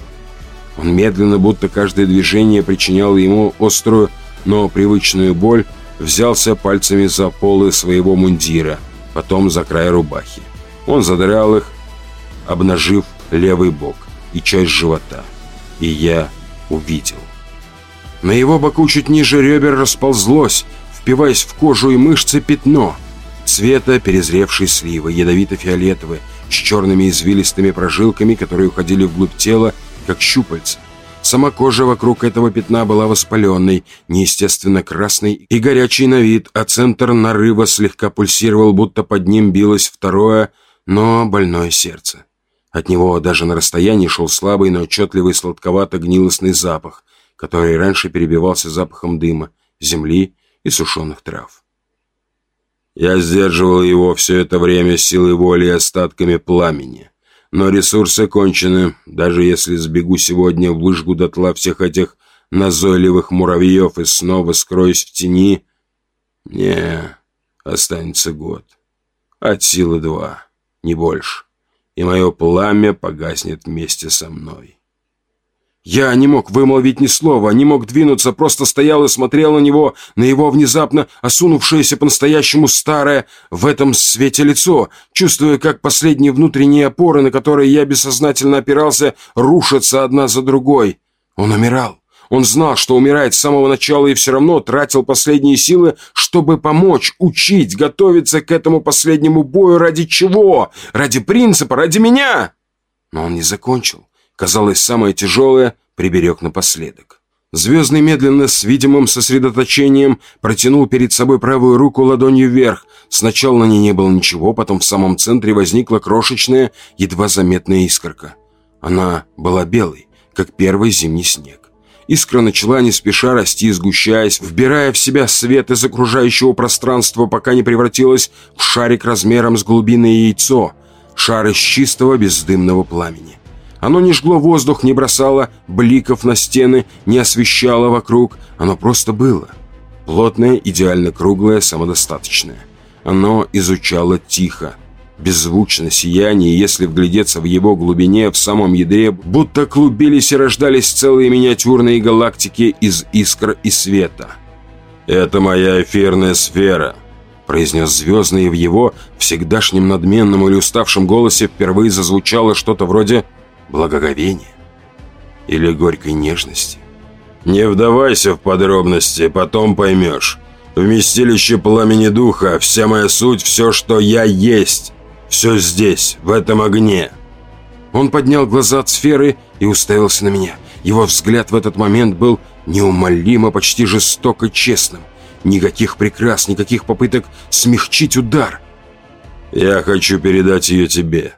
Он медленно, будто каждое движение причиняло ему острую, но привычную боль, взялся пальцами за полы своего мундира, потом за край рубахи. Он задрал их, обнажив левый бок и часть живота. И я увидел. На его боку чуть ниже ребер расползлось, впиваясь в кожу и мышцы пятно цвета перезревшей сливы, ядовито-фиолетовое, с черными извилистыми прожилками, которые уходили вглубь тела, как щупальца. Сама кожа вокруг этого пятна была воспаленной, неестественно красной и горячей на вид, а центр нарыва слегка пульсировал, будто под ним билось второе, но больное сердце. От него даже на расстоянии шел слабый, но отчетливый сладковато-гнилостный запах, который раньше перебивался запахом дыма, земли и сушеных трав. Я сдерживал его все это время силой воли и остатками пламени. Но ресурсы кончены. Даже если сбегу сегодня, выжгу дотла всех этих назойливых муравьев и снова скроюсь в тени, мне останется год. От силы два, не больше. И мое пламя погаснет вместе со мной. Я не мог вымолвить ни слова, не мог двинуться, просто стоял и смотрел на него, на его внезапно осунувшееся по-настоящему старое в этом свете лицо, чувствуя, как последние внутренние опоры, на которые я бессознательно опирался, рушатся одна за другой. Он умирал. Он знал, что умирает с самого начала и все равно тратил последние силы, чтобы помочь, учить, готовиться к этому последнему бою ради чего? Ради принципа, ради меня? Но он не закончил казалось, самое тяжелое приберег напоследок. Звездный медленно, с видимым сосредоточением, протянул перед собой правую руку ладонью вверх. Сначала на ней не было ничего, потом в самом центре возникла крошечная, едва заметная искорка. Она была белой, как первый зимний снег. Искра начала не спеша расти, сгущаясь, вбирая в себя свет из окружающего пространства, пока не превратилась в шарик размером с глубинное яйцо, шар из чистого бездымного пламени. Оно не жгло воздух, не бросало бликов на стены, не освещало вокруг, оно просто было. Плотное, идеально круглое, самодостаточное. Оно изучало тихо, беззвучно сияние, если вглядеться в его глубине, в самом ядре, будто клубились и рождались целые миниатюрные галактики из искр и света. «Это моя эфирная сфера», — произнес звездный, и в его всегдашнем надменном или уставшем голосе впервые зазвучало что-то вроде благоговения или горькой нежности. «Не вдавайся в подробности, потом поймешь. Вместилище пламени духа, вся моя суть, все, что я есть». Все здесь, в этом огне!» Он поднял глаза от сферы и уставился на меня. Его взгляд в этот момент был неумолимо, почти жестоко честным. Никаких прикрас, никаких попыток смягчить удар. «Я хочу передать ее тебе.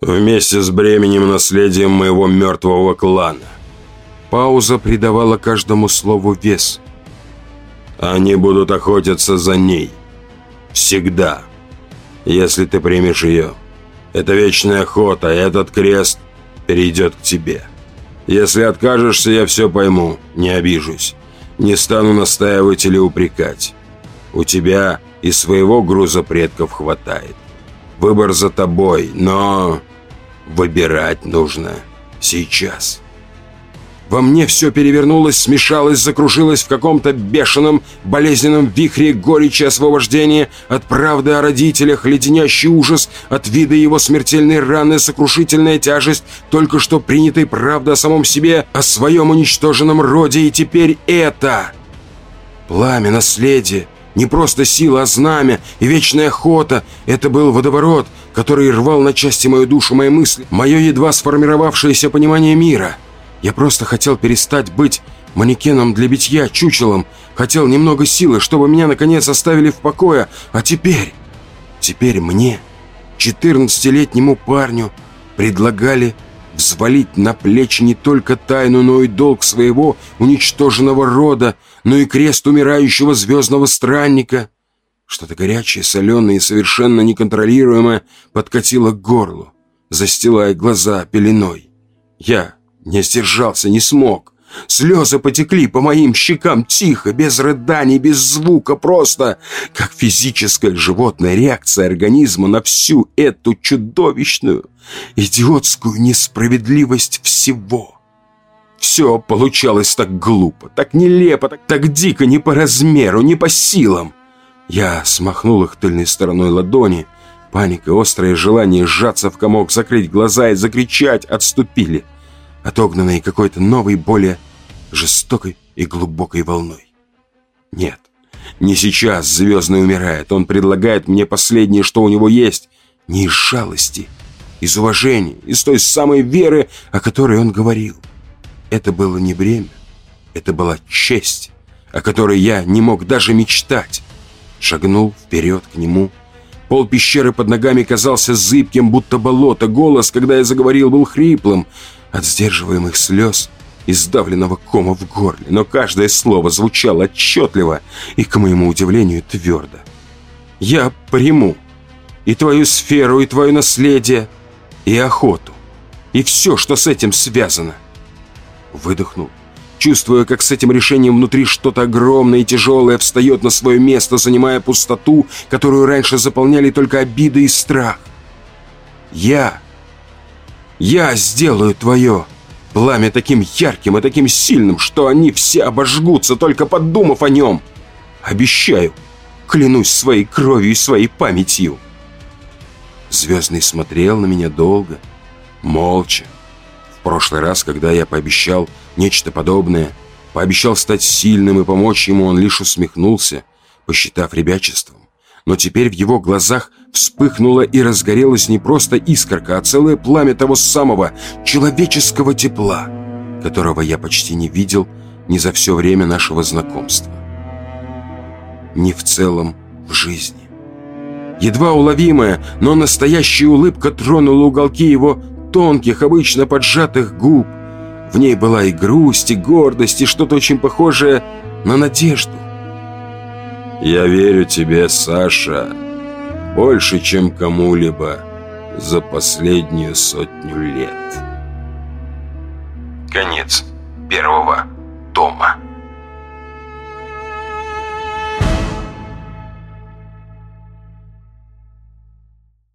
Вместе с бременем наследием моего мертвого клана». Пауза придавала каждому слову вес. «Они будут охотиться за ней. Всегда» если ты примешь ее. Это вечная охота, и этот крест перейдет к тебе. Если откажешься, я все пойму, не обижусь. Не стану настаивать или упрекать. У тебя и своего груза предков хватает. Выбор за тобой, но выбирать нужно сейчас». Во мне все перевернулось, смешалось, закружилось в каком-то бешеном, болезненном вихре горечи освобождения от правды о родителях, леденящий ужас от вида его смертельной раны, сокрушительная тяжесть только что принятой правды о самом себе, о своем уничтоженном роде, и теперь это... Пламя, наследие, не просто сила, а знамя и вечная охота. Это был водоворот, который рвал на части мою душу, мои мысли, мое едва сформировавшееся понимание мира — я просто хотел перестать быть манекеном для битья, чучелом. Хотел немного силы, чтобы меня наконец оставили в покое. А теперь... Теперь мне, 14-летнему парню, предлагали взвалить на плечи не только тайну, но и долг своего уничтоженного рода, но и крест умирающего звездного странника. Что-то горячее, соленое и совершенно неконтролируемое подкатило к горлу, застилая глаза пеленой. Я не сдержался, не смог. Слезы потекли по моим щекам тихо, без рыданий, без звука, просто как физическая животная реакция организма на всю эту чудовищную, идиотскую несправедливость всего. Все получалось так глупо, так нелепо, так, так дико, не по размеру, не по силам. Я смахнул их тыльной стороной ладони. Паника, острое желание сжаться в комок, закрыть глаза и закричать отступили отогнанные какой-то новой, более жестокой и глубокой волной. Нет, не сейчас Звездный умирает. Он предлагает мне последнее, что у него есть. Не из жалости, из уважения, из той самой веры, о которой он говорил. Это было не бремя, это была честь, о которой я не мог даже мечтать. Шагнул вперед к нему. Пол пещеры под ногами казался зыбким, будто болото. Голос, когда я заговорил, был хриплым от сдерживаемых слез и сдавленного кома в горле, но каждое слово звучало отчетливо и, к моему удивлению, твердо. «Я приму и твою сферу, и твое наследие, и охоту, и все, что с этим связано». Выдохнул, чувствуя, как с этим решением внутри что-то огромное и тяжелое встает на свое место, занимая пустоту, которую раньше заполняли только обиды и страх. «Я я сделаю твое пламя таким ярким и таким сильным, что они все обожгутся, только подумав о нем. Обещаю, клянусь своей кровью и своей памятью. Звездный смотрел на меня долго, молча. В прошлый раз, когда я пообещал нечто подобное, пообещал стать сильным и помочь ему, он лишь усмехнулся, посчитав ребячеством. Но теперь в его глазах вспыхнула и разгорелась не просто искорка, а целое пламя того самого человеческого тепла, которого я почти не видел ни за все время нашего знакомства. Ни в целом в жизни. Едва уловимая, но настоящая улыбка тронула уголки его тонких, обычно поджатых губ. В ней была и грусть, и гордость, и что-то очень похожее на надежду. «Я верю тебе, Саша, больше, чем кому-либо за последнюю сотню лет». Конец первого тома.